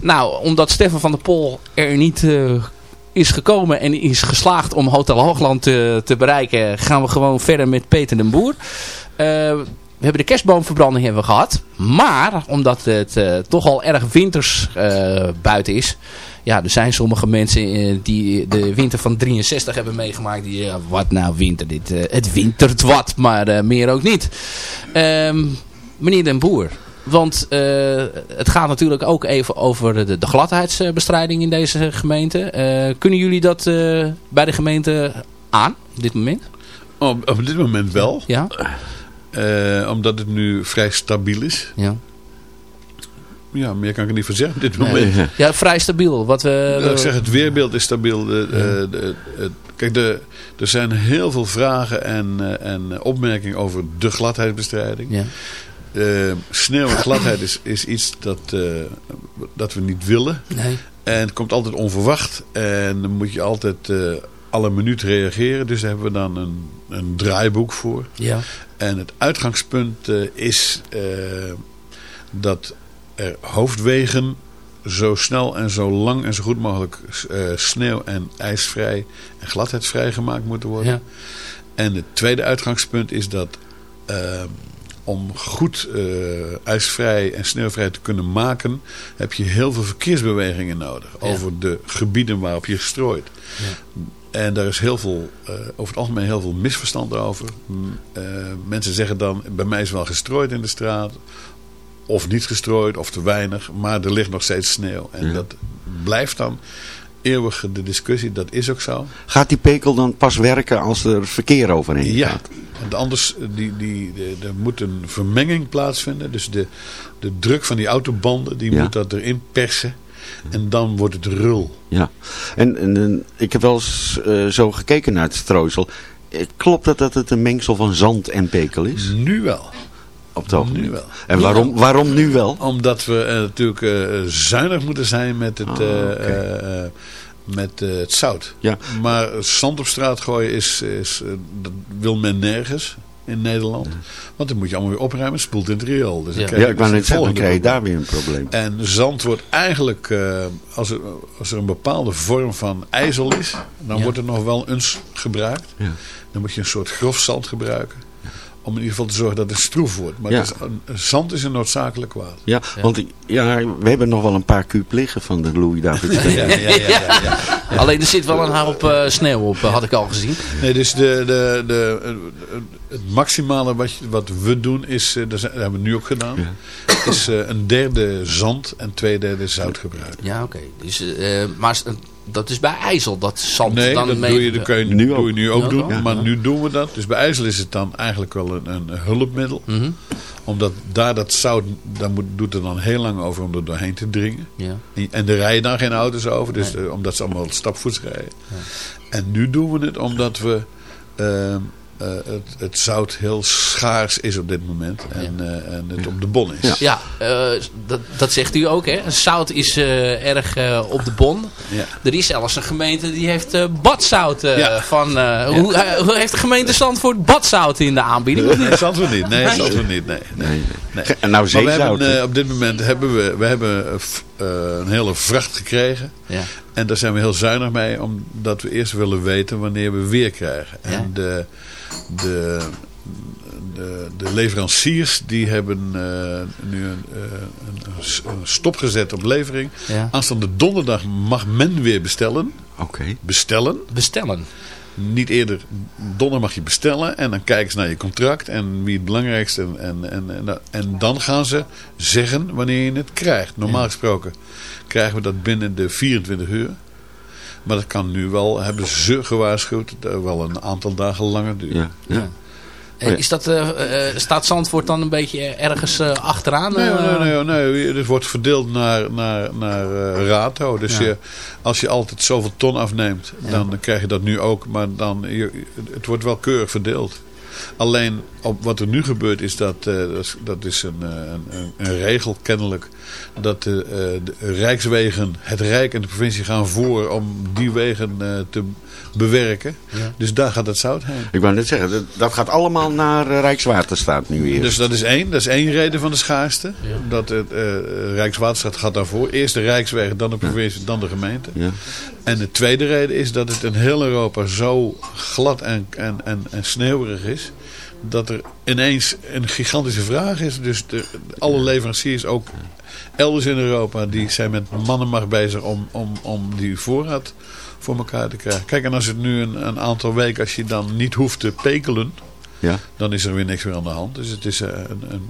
Speaker 2: Nou, omdat Stefan van der Pol er niet... eh, is gekomen en is geslaagd om Hotel Hoogland te, te bereiken, gaan we gewoon verder met Peter den Boer. We hebben de kerstboomverbranding hebben we gehad. Maar, omdat het eh, toch al erg winters eh, buiten is. Ja, er zijn sommige mensen eh, die de winter van 63 hebben meegemaakt. Die, wat nou winter, dit, het wintert wat, maar meer ook niet. Ehm, meneer den Boer, want het gaat natuurlijk ook even over de, de gladheidsbestrijding in deze gemeente. Kunnen jullie dat bij de gemeente aan, op dit moment?
Speaker 10: Op, op dit moment wel.
Speaker 2: Ja.
Speaker 10: Eh, omdat het nu vrij stabiel is.
Speaker 2: Ja.
Speaker 10: Ja, meer kan ik er niet voor zeggen op dit moment.
Speaker 2: Ja, vrij stabiel. Wat we,
Speaker 10: ik zeg, het weerbeeld is stabiel. De, de- de- het- kijk, de, er zijn heel veel vragen en, eh, en opmerkingen over de gladheidsbestrijding.
Speaker 2: Ja.
Speaker 10: Eh, sneeuw en gladheid is, is iets dat, eh, dat we niet willen.
Speaker 2: Nee.
Speaker 10: En het komt altijd onverwacht. En dan moet je altijd eh, alle minuut reageren. Dus daar hebben we dan een, een draaiboek voor.
Speaker 2: Ja.
Speaker 10: En het uitgangspunt eh, is eh, dat er hoofdwegen zo snel en zo lang en zo goed mogelijk eh, sneeuw- en ijsvrij en gladheidsvrij gemaakt moeten worden.
Speaker 2: Ja.
Speaker 10: En het tweede uitgangspunt is dat om goed ijsvrij en sneeuwvrij te kunnen maken, heb je heel veel verkeersbewegingen nodig
Speaker 2: Ja.
Speaker 10: over de gebieden waarop je strooit. En daar is heel veel, eh, over het algemeen heel veel misverstand over. M, eh, mensen zeggen dan, bij mij is wel gestrooid in de straat. Of niet gestrooid, of te weinig. Maar er ligt nog steeds sneeuw. En
Speaker 8: Ja.
Speaker 10: dat blijft dan eeuwig de discussie. Dat is ook zo.
Speaker 8: Gaat die pekel dan pas werken als er verkeer overheen
Speaker 10: Ja,
Speaker 8: gaat?
Speaker 10: want anders eh, die, die, er moet een vermenging plaatsvinden. Dus de, de druk van die autobanden, die
Speaker 8: Ja.
Speaker 10: moet dat erin persen. En dan wordt het rul.
Speaker 8: Ja. En, en, en ik heb wel eens eh, zo gekeken naar het strooisel. Eh, Klopt het dat het een mengsel van zand en pekel is?
Speaker 10: Nu wel.
Speaker 8: Op het.
Speaker 10: Nu wel.
Speaker 8: En waarom, waarom nu wel?
Speaker 10: Omdat we eh, natuurlijk zuinig moeten zijn met het,
Speaker 8: Ah,
Speaker 10: met, het zout.
Speaker 8: Ja.
Speaker 10: Maar zand op straat gooien is, is, dat wil men nergens in Nederland. Want dan moet je allemaal weer opruimen. Het spoelt in het riool. Dus dan
Speaker 2: Ja.
Speaker 10: krijg
Speaker 8: Ja,
Speaker 10: je
Speaker 8: ik wou
Speaker 10: dus
Speaker 8: net
Speaker 10: het
Speaker 8: zeggen, dan krijg je daar weer een probleem.
Speaker 10: En zand wordt eigenlijk, eh, als, er, als er een bepaalde vorm van ijzel is, dan
Speaker 2: Ja.
Speaker 10: wordt er nog wel eens gebruikt.
Speaker 8: Ja.
Speaker 10: Dan moet je een soort grof zand gebruiken. Om in ieder geval te zorgen dat het stroef wordt. Maar
Speaker 8: Ja.
Speaker 10: is, zand is een noodzakelijk kwaad.
Speaker 8: Ja, want ja, we hebben nog wel een paar kuub liggen van de Louis David
Speaker 10: Ja,
Speaker 8: Steen.
Speaker 10: ja, ja, ja, ja.
Speaker 2: Alleen er zit wel een hoop eh, sneeuw op, eh, had ik al gezien.
Speaker 10: Nee, dus de, de, de, het maximale wat, je- wat we doen is, eh, dat zijn- dat hebben we nu ook gedaan, is eh, een derde zand en twee derde zout gebruiken.
Speaker 2: Ja, oké. Dus, eh, maar dat is bij IJssel, dat zand
Speaker 10: Nee,
Speaker 2: dan
Speaker 10: dat
Speaker 2: mee...
Speaker 10: doe je, dat kun je
Speaker 8: Nu
Speaker 10: doe je nu ook doen, maar
Speaker 8: Ja.
Speaker 10: nu doen we dat. Dus bij IJssel is het dan eigenlijk wel een, een hulpmiddel.
Speaker 2: Mhm.
Speaker 10: Omdat daar dat zout, daar moet, doet er dan heel lang over om er doorheen te dringen.
Speaker 2: Ja.
Speaker 10: En er rijden dan geen auto's over, dus, eh, omdat ze allemaal stapvoets rijden. En nu doen we het omdat we ehm, eh, het, het zout heel schaars is op dit moment. En, eh, en het op de bon is.
Speaker 2: Ja, eh, dat, dat zegt u ook, hè. Zout is erg op de bon.
Speaker 10: Ja.
Speaker 2: Er is zelfs een gemeente die heeft badzout
Speaker 10: Ja.
Speaker 2: van... hoe, hoe heeft de gemeente Zandvoort badzout in de aanbieding?
Speaker 10: Nee, Zandvoort niet. Nee, Zandvoort niet. Nee, nee.
Speaker 8: Nee,
Speaker 10: nee.
Speaker 8: En nou
Speaker 10: Maar we
Speaker 8: zeezout.
Speaker 10: hebben, op dit moment hebben we, we hebben, een hele vracht gekregen.
Speaker 2: Ja.
Speaker 10: En daar zijn we heel zuinig mee, omdat we eerst willen weten wanneer we weer krijgen.
Speaker 2: Ja.
Speaker 10: En de, de, de, de leveranciers die hebben eh, nu een, eh, een, een stop gezet op levering.
Speaker 2: Ja.
Speaker 10: Aanstaande donderdag mag men weer bestellen.
Speaker 8: Oké.
Speaker 10: Bestellen.
Speaker 2: Bestellen.
Speaker 10: Niet eerder, donderdag mag je bestellen en dan kijken ze naar je contract en wie het belangrijkste. En, en, en, en, en dan gaan ze zeggen wanneer je het krijgt. Normaal gesproken krijgen we dat binnen de 24 uur. Maar dat kan nu wel, hebben ze gewaarschuwd, wel een aantal dagen langer duren.
Speaker 8: Ja, ja.
Speaker 2: Eh, Is dat, eh, eh, staat Zandvoort dan een beetje ergens eh, achteraan?
Speaker 10: Nee, nee, nee, nee. Het wordt verdeeld naar, naar, naar eh, rato. Dus
Speaker 2: Ja.
Speaker 10: je, als je altijd zoveel ton afneemt, dan krijg je dat nu ook. Maar dan, je, het wordt wel keurig verdeeld. Alleen op wat er nu gebeurt is dat, eh, dat is, eh, een, een, een regel kennelijk. Dat de, eh, de Rijkswegen, het Rijk en de provincie gaan voor om die wegen te bewerken. Dus daar gaat het zout heen.
Speaker 8: Ik wou net zeggen, dat, dat gaat allemaal naar eh, Rijkswaterstaat nu eerst.
Speaker 10: Dus dat is één. Dat is één reden van de schaarste. Dat het eh, Rijkswaterstaat gaat daarvoor. Eerst de Rijkswegen, dan de provincie, dan de gemeente.
Speaker 8: Ja.
Speaker 10: En de tweede reden is dat het in heel Europa zo glad en, en, en, en sneeuwig is. Dat er ineens een gigantische vraag is. Dus de, alle leveranciers, ook elders in Europa, die zijn met mannenmacht bezig om, om, om die voorraad voor elkaar te krijgen. Kijk, en als het nu een, een aantal weken, als je dan niet hoeft te pekelen,
Speaker 8: Ja.
Speaker 10: dan is er weer niks meer aan de hand. Dus het is, eh, een, een,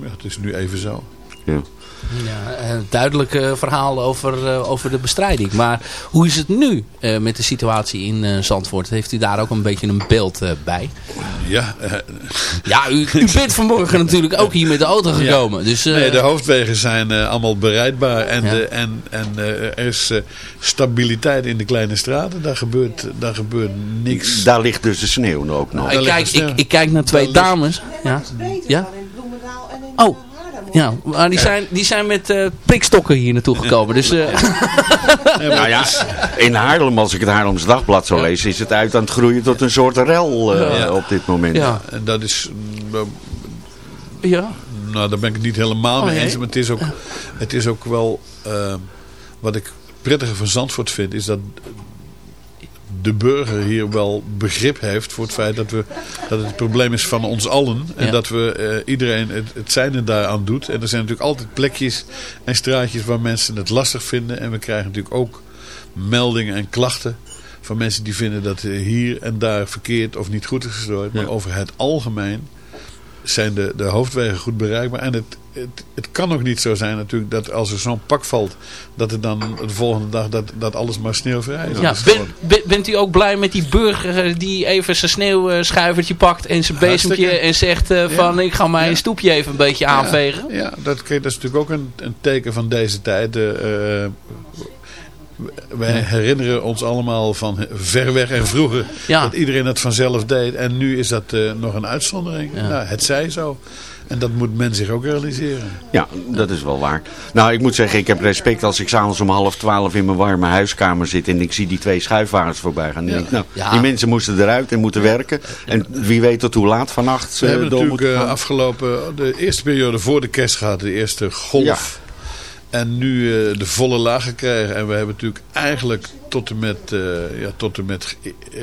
Speaker 10: ja, het is nu even zo.
Speaker 8: Ja.
Speaker 2: Ja, een duidelijk eh, verhaal over, eh, over de bestrijding. Maar hoe is het nu eh, met de situatie in eh, Zandvoort? Heeft u daar ook een beetje een beeld eh, bij?
Speaker 10: Ja,
Speaker 2: Ja, u, u bent vanmorgen natuurlijk ook hier met de auto gekomen. Dus, eh,
Speaker 10: nee, de hoofdwegen zijn eh, allemaal bereidbaar. En,
Speaker 2: Ja.
Speaker 10: de, en, en eh, er is eh, stabiliteit in de kleine straten. Daar gebeurt, daar gebeurt niks.
Speaker 8: Daar ligt dus de sneeuw ook nog.
Speaker 2: ik, kijk, ik, ik kijk naar twee dames. Ja? Ja? Oh, ja, maar die zijn, die zijn met eh, prikstokken hier naartoe gekomen. Dus, eh,
Speaker 8: nou ja, in Haarlem, als ik het Haarlems Dagblad zo lees, is het uit aan het groeien tot een soort rel eh,
Speaker 10: Ja.
Speaker 8: op dit moment.
Speaker 2: Ja.
Speaker 10: En dat is...
Speaker 2: ja.
Speaker 10: Nou, daar ben ik het niet helemaal
Speaker 2: Oh,
Speaker 10: mee eens. Maar het is ook, het is ook wel... wat ik prettiger van Zandvoort vind, is dat de burger hier wel begrip heeft voor het feit dat, we, dat het probleem is van ons allen. En
Speaker 2: Ja.
Speaker 10: dat we eh, iedereen het, het zijne daaraan doet. En er zijn natuurlijk altijd plekjes en straatjes waar mensen het lastig vinden. En we krijgen natuurlijk ook meldingen en klachten van mensen die vinden dat eh, hier en daar verkeerd of niet goed is gestrooid. Maar over het algemeen zijn de, de hoofdwegen goed bereikbaar. En het, het, het kan ook niet zo zijn natuurlijk dat als er zo'n pak valt... dat er dan de volgende dag dat, dat alles maar sneeuwvrij is.
Speaker 2: ja, ben, ben- bent u ook blij met die burger eh, die even zijn sneeuwschuivertje pakt en zijn bezemtje en zegt eh, van ik ga mijn stoepje even een beetje aanvegen?
Speaker 10: Ja, dat, dat is natuurlijk ook een, een teken van deze tijd. Eh, eh, wij herinneren ons allemaal van ver weg en vroeger dat iedereen het vanzelf deed. En nu is dat nog een uitzondering. Nou, het zij zo. En dat moet men zich ook realiseren.
Speaker 8: Ja, dat is wel waar. Nou, ik moet zeggen, ik heb respect als ik s'avonds om half twaalf in mijn warme huiskamer zit en ik zie die twee schuifwagens voorbij gaan. Nou,
Speaker 2: Ja.
Speaker 8: die mensen moesten eruit en moeten werken. En wie weet tot hoe laat vannacht
Speaker 10: We
Speaker 8: ze
Speaker 10: hebben
Speaker 8: door
Speaker 10: natuurlijk
Speaker 8: moeten
Speaker 10: eh, afgelopen, de eerste periode voor de kerst gehad, de eerste golf. En nu eh, de volle laag gekregen. En we hebben natuurlijk eigenlijk tot en met, eh, ja, tot en met eh,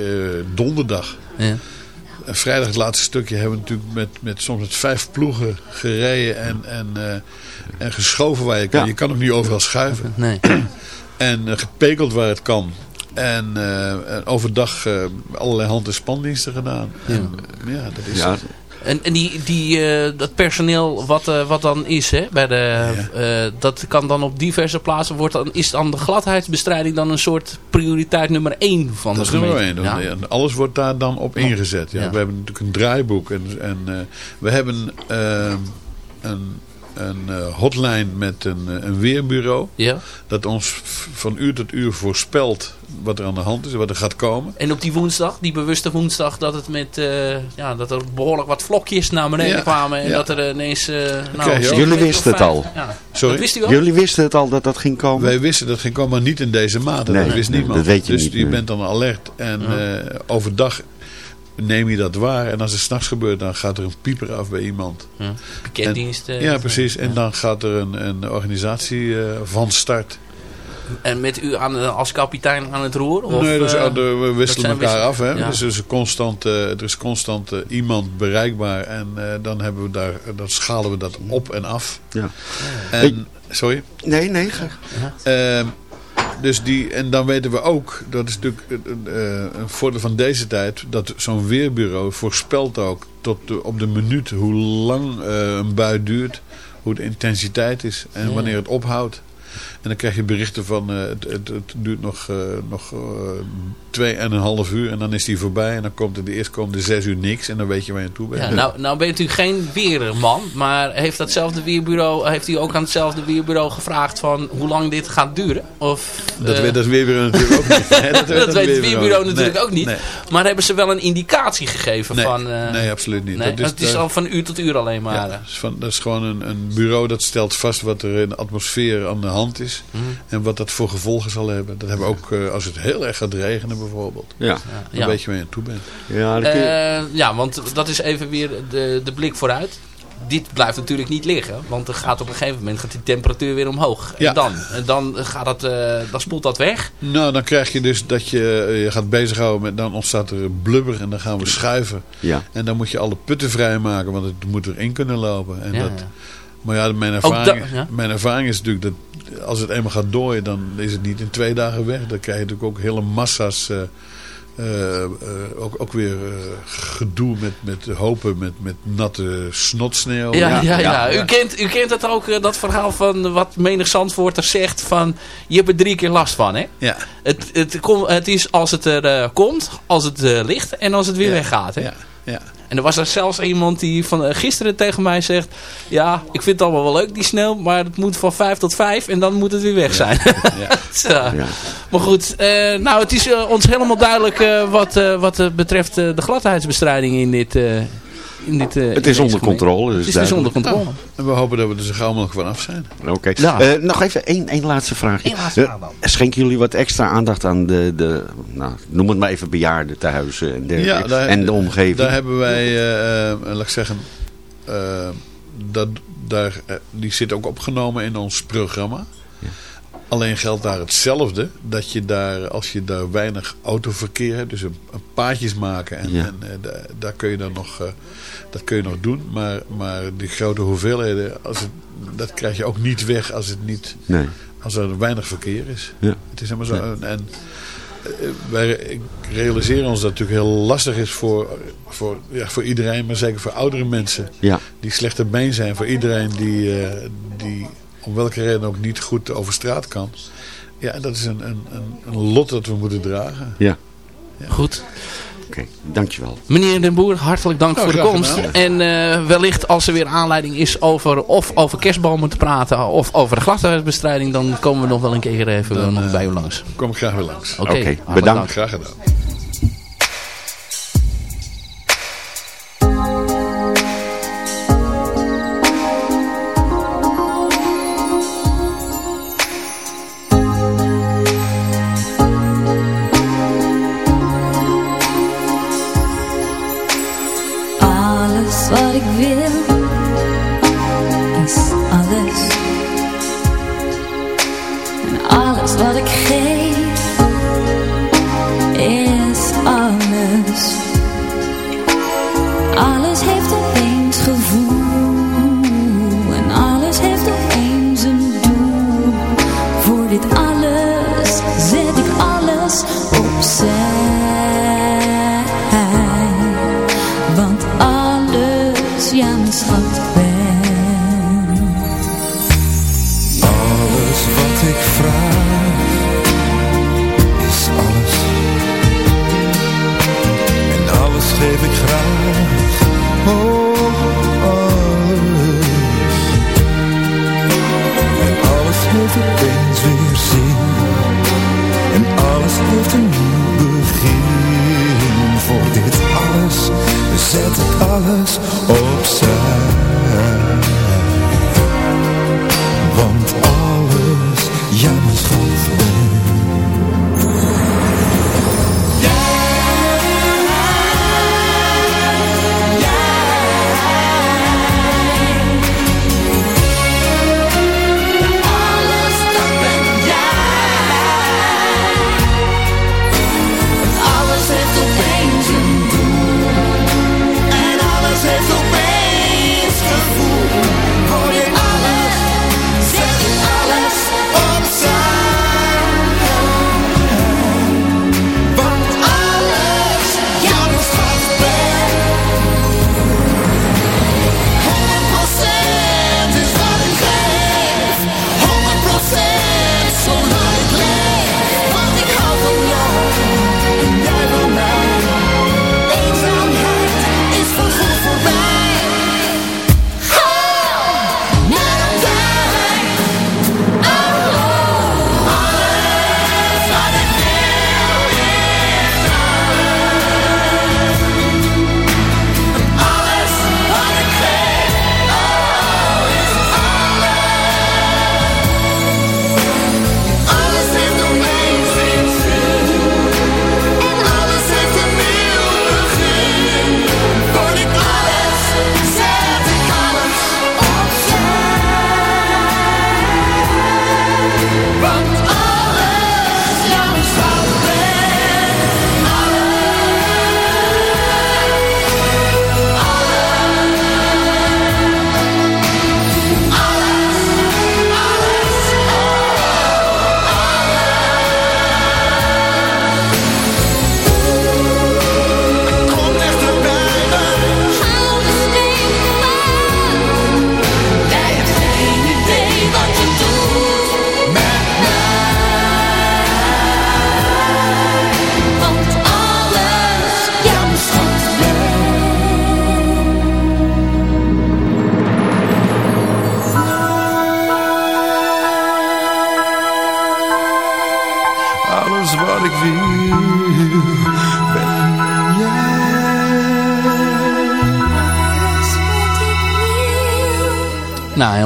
Speaker 10: donderdag.
Speaker 2: Ja.
Speaker 10: En vrijdag het laatste stukje hebben we natuurlijk met, met soms met vijf ploegen gereden en, en, eh, en geschoven waar je kan. Je kan ook niet overal schuiven.
Speaker 2: Nee.
Speaker 10: En eh, gepekeld waar het kan. En, eh, overdag eh, allerlei hand- en spandiensten gedaan.
Speaker 2: Ja.
Speaker 10: En, ja, dat is
Speaker 8: Ja,
Speaker 2: En, en die, die, eh, dat personeel wat, eh, wat dan is, hè, bij de, eh, dat kan dan op diverse plaatsen, wordt dan, is dan de gladheidsbestrijding dan een soort prioriteit nummer één van
Speaker 10: Dat
Speaker 2: de
Speaker 10: is nummer
Speaker 2: gemeente?
Speaker 10: één.
Speaker 2: Ja.
Speaker 10: En Alles wordt daar dan op ingezet. Ja.
Speaker 2: Ja.
Speaker 10: We hebben natuurlijk een draaiboek. En, en we hebben een, een eh, hotline met een, eh, een weerbureau.
Speaker 2: Ja.
Speaker 10: Dat ons van uur tot uur voorspelt wat er aan de hand is. Wat er gaat komen.
Speaker 2: En op die woensdag, die bewuste woensdag, dat, het met, eh, ja, dat er behoorlijk wat vlokjes naar beneden
Speaker 10: Ja,
Speaker 2: kwamen. En
Speaker 10: ja.
Speaker 2: dat er ineens... eh nou,
Speaker 8: Jullie wisten het al.
Speaker 2: Ja.
Speaker 10: Sorry?
Speaker 2: Dat wist u al?
Speaker 8: Jullie wisten het al dat dat ging komen?
Speaker 10: Wij wisten dat ging komen, maar niet in deze mate.
Speaker 8: Nee,
Speaker 10: dat wist
Speaker 8: nee,
Speaker 10: niemand.
Speaker 8: dat weet je
Speaker 10: dus
Speaker 8: niet,
Speaker 10: je
Speaker 8: nee.
Speaker 10: bent dan alert. En eh, overdag neem je dat waar. En als het s'nachts gebeurt, dan gaat er een pieper af bij iemand.
Speaker 2: Ja.
Speaker 10: Ja, precies. En dan gaat er een, een organisatie eh, van start.
Speaker 2: En met u aan, eh, als kapitein aan het roer? Of,
Speaker 10: nee, dus,
Speaker 2: eh,
Speaker 10: uh, de- we wisselen elkaar af. Hè?
Speaker 2: Ja.
Speaker 10: Dus er is constant, er is constant iemand bereikbaar. En eh, dan, hebben we daar, dan schalen we dat op en af.
Speaker 8: Ja.
Speaker 10: En, sorry?
Speaker 8: Nee, nee. ga-
Speaker 10: Ehm, dus die, en dan weten we ook, dat is natuurlijk eh, een voordeel van deze tijd, dat zo'n weerbureau voorspelt ook tot de, op de minuut hoe lang eh, een bui duurt, hoe de intensiteit is en wanneer het ophoudt. En dan krijg je berichten van eh, het, het, het duurt nog, eh, nog eh, twee en een half uur en dan is die voorbij. En dan komt er de eerstkomende zes uur niks en dan weet je waar je toe bent.
Speaker 2: Ja, nou, nou bent u geen weerman, maar heeft datzelfde weerbureau, heeft u ook aan hetzelfde weerbureau gevraagd van hoe lang dit gaat duren? Of,
Speaker 10: dat weet dat weerbureau natuurlijk ook niet.
Speaker 2: Dat,
Speaker 10: weet
Speaker 2: weet het weerbureau natuurlijk
Speaker 10: Nee,
Speaker 2: ook niet.
Speaker 10: nee.
Speaker 2: Maar hebben ze wel een indicatie gegeven
Speaker 10: Nee,
Speaker 2: van...
Speaker 10: nee, absoluut niet. Dat is
Speaker 2: het is al van uur tot uur alleen maar.
Speaker 10: Ja, dat, is van, dat is gewoon een, een bureau dat stelt vast wat er in de atmosfeer aan de hand is. En wat dat voor gevolgen zal hebben. Dat hebben we ook eh, als het heel erg gaat regenen bijvoorbeeld.
Speaker 8: Ja.
Speaker 10: Dan
Speaker 2: Ja.
Speaker 10: weet je waar je aan toe bent.
Speaker 8: Ja, dan je-
Speaker 2: Eh, ja, want dat is even weer de, de blik vooruit. Dit blijft natuurlijk niet liggen, want er gaat op een gegeven moment gaat die temperatuur weer omhoog.
Speaker 10: Ja.
Speaker 2: En dan, en dan, gaat dat, eh, dan spoelt dat weg.
Speaker 10: Nou, dan krijg je dus dat je je gaat bezighouden met... Dan ontstaat er blubber en dan gaan we schuiven.
Speaker 8: ja.
Speaker 10: En dan moet je alle putten vrijmaken, want het moet erin kunnen lopen. En
Speaker 2: Ja,
Speaker 10: dat,
Speaker 2: ja.
Speaker 10: Maar ja, mijn ervaring,
Speaker 2: dat- ja.
Speaker 10: mijn ervaring is natuurlijk dat als het eenmaal gaat dooien, dan is het niet in twee dagen weg. Dan krijg je natuurlijk ook hele massa's, eh, eh, eh, ook, ook weer eh, gedoe met, met hopen met, met natte snotsneeuw.
Speaker 2: Ja, ja, ja, U, kent, u kent het ook, dat verhaal van wat menig Zandvoorter zegt van... Je hebt er drie keer last van, hè?
Speaker 10: Ja.
Speaker 2: Het, het, kom, het is als het er eh, komt, als het eh, ligt en als het weer
Speaker 10: Ja.
Speaker 2: weggaat, hè?
Speaker 10: Ja, ja.
Speaker 2: En er was er zelfs iemand die van eh, gisteren tegen mij zegt... Ja, ik vind het allemaal wel leuk, die sneeuw, maar het moet van vijf tot vijf en dan moet het weer weg zijn. Zo.
Speaker 8: Ja.
Speaker 2: Maar goed, eh, nou het is eh, ons helemaal duidelijk eh, wat, eh, wat eh, betreft eh, de gladheidsbestrijding in dit... eh, in dit eh,
Speaker 8: Het is
Speaker 2: deze
Speaker 8: onder
Speaker 2: gemeente.
Speaker 8: controle.
Speaker 2: Het is dus onder controle.
Speaker 10: En we hopen dat we er zo gauw mogelijk van af zijn.
Speaker 8: Oké.
Speaker 2: Ja.
Speaker 8: Eh, nog even één, één laatste vraag.
Speaker 2: Eén laatste vraag dan.
Speaker 8: schenken jullie wat extra aandacht aan de, de nou, noem het maar even bejaarden tehuizen en, dergelijke,
Speaker 10: daar-
Speaker 8: en de omgeving?
Speaker 10: Daar hebben wij, eh, eh, laat ik zeggen, eh, dat, daar, eh, die zit ook opgenomen in ons programma. Alleen geldt daar hetzelfde, dat je daar, als je daar weinig autoverkeer hebt, dus een, een paadjes maken en,
Speaker 8: Ja.
Speaker 10: en eh, da- daar kun je dan nog, eh, dat kun je nog doen. Maar, maar die grote hoeveelheden, als het, dat krijg je ook niet weg als het niet,
Speaker 8: Nee.
Speaker 10: als er weinig verkeer is.
Speaker 8: Ja.
Speaker 10: Het is helemaal zo. En, en eh, wij realiseren ons dat het natuurlijk heel lastig is voor, voor, ja, voor iedereen, maar zeker voor oudere mensen
Speaker 8: Ja.
Speaker 10: die slechter been zijn. Voor iedereen die, die om welke reden ook niet goed over straat kan. Ja, dat is een, een, een, een lot dat we moeten dragen.
Speaker 8: Ja.
Speaker 2: Goed.
Speaker 8: Oké, dankjewel.
Speaker 2: Meneer Den Boer, hartelijk dank
Speaker 10: Nou,
Speaker 2: voor de komst. En eh, wellicht als er weer aanleiding is over of over kerstbomen te praten of over de gladheidsbestrijding, dan komen we nog wel een keer even
Speaker 10: Dan,
Speaker 2: nog
Speaker 10: eh,
Speaker 2: bij u langs.
Speaker 10: Kom ik graag weer langs.
Speaker 2: Oké, hartelijk
Speaker 8: bedankt.
Speaker 2: dank.
Speaker 10: Graag gedaan.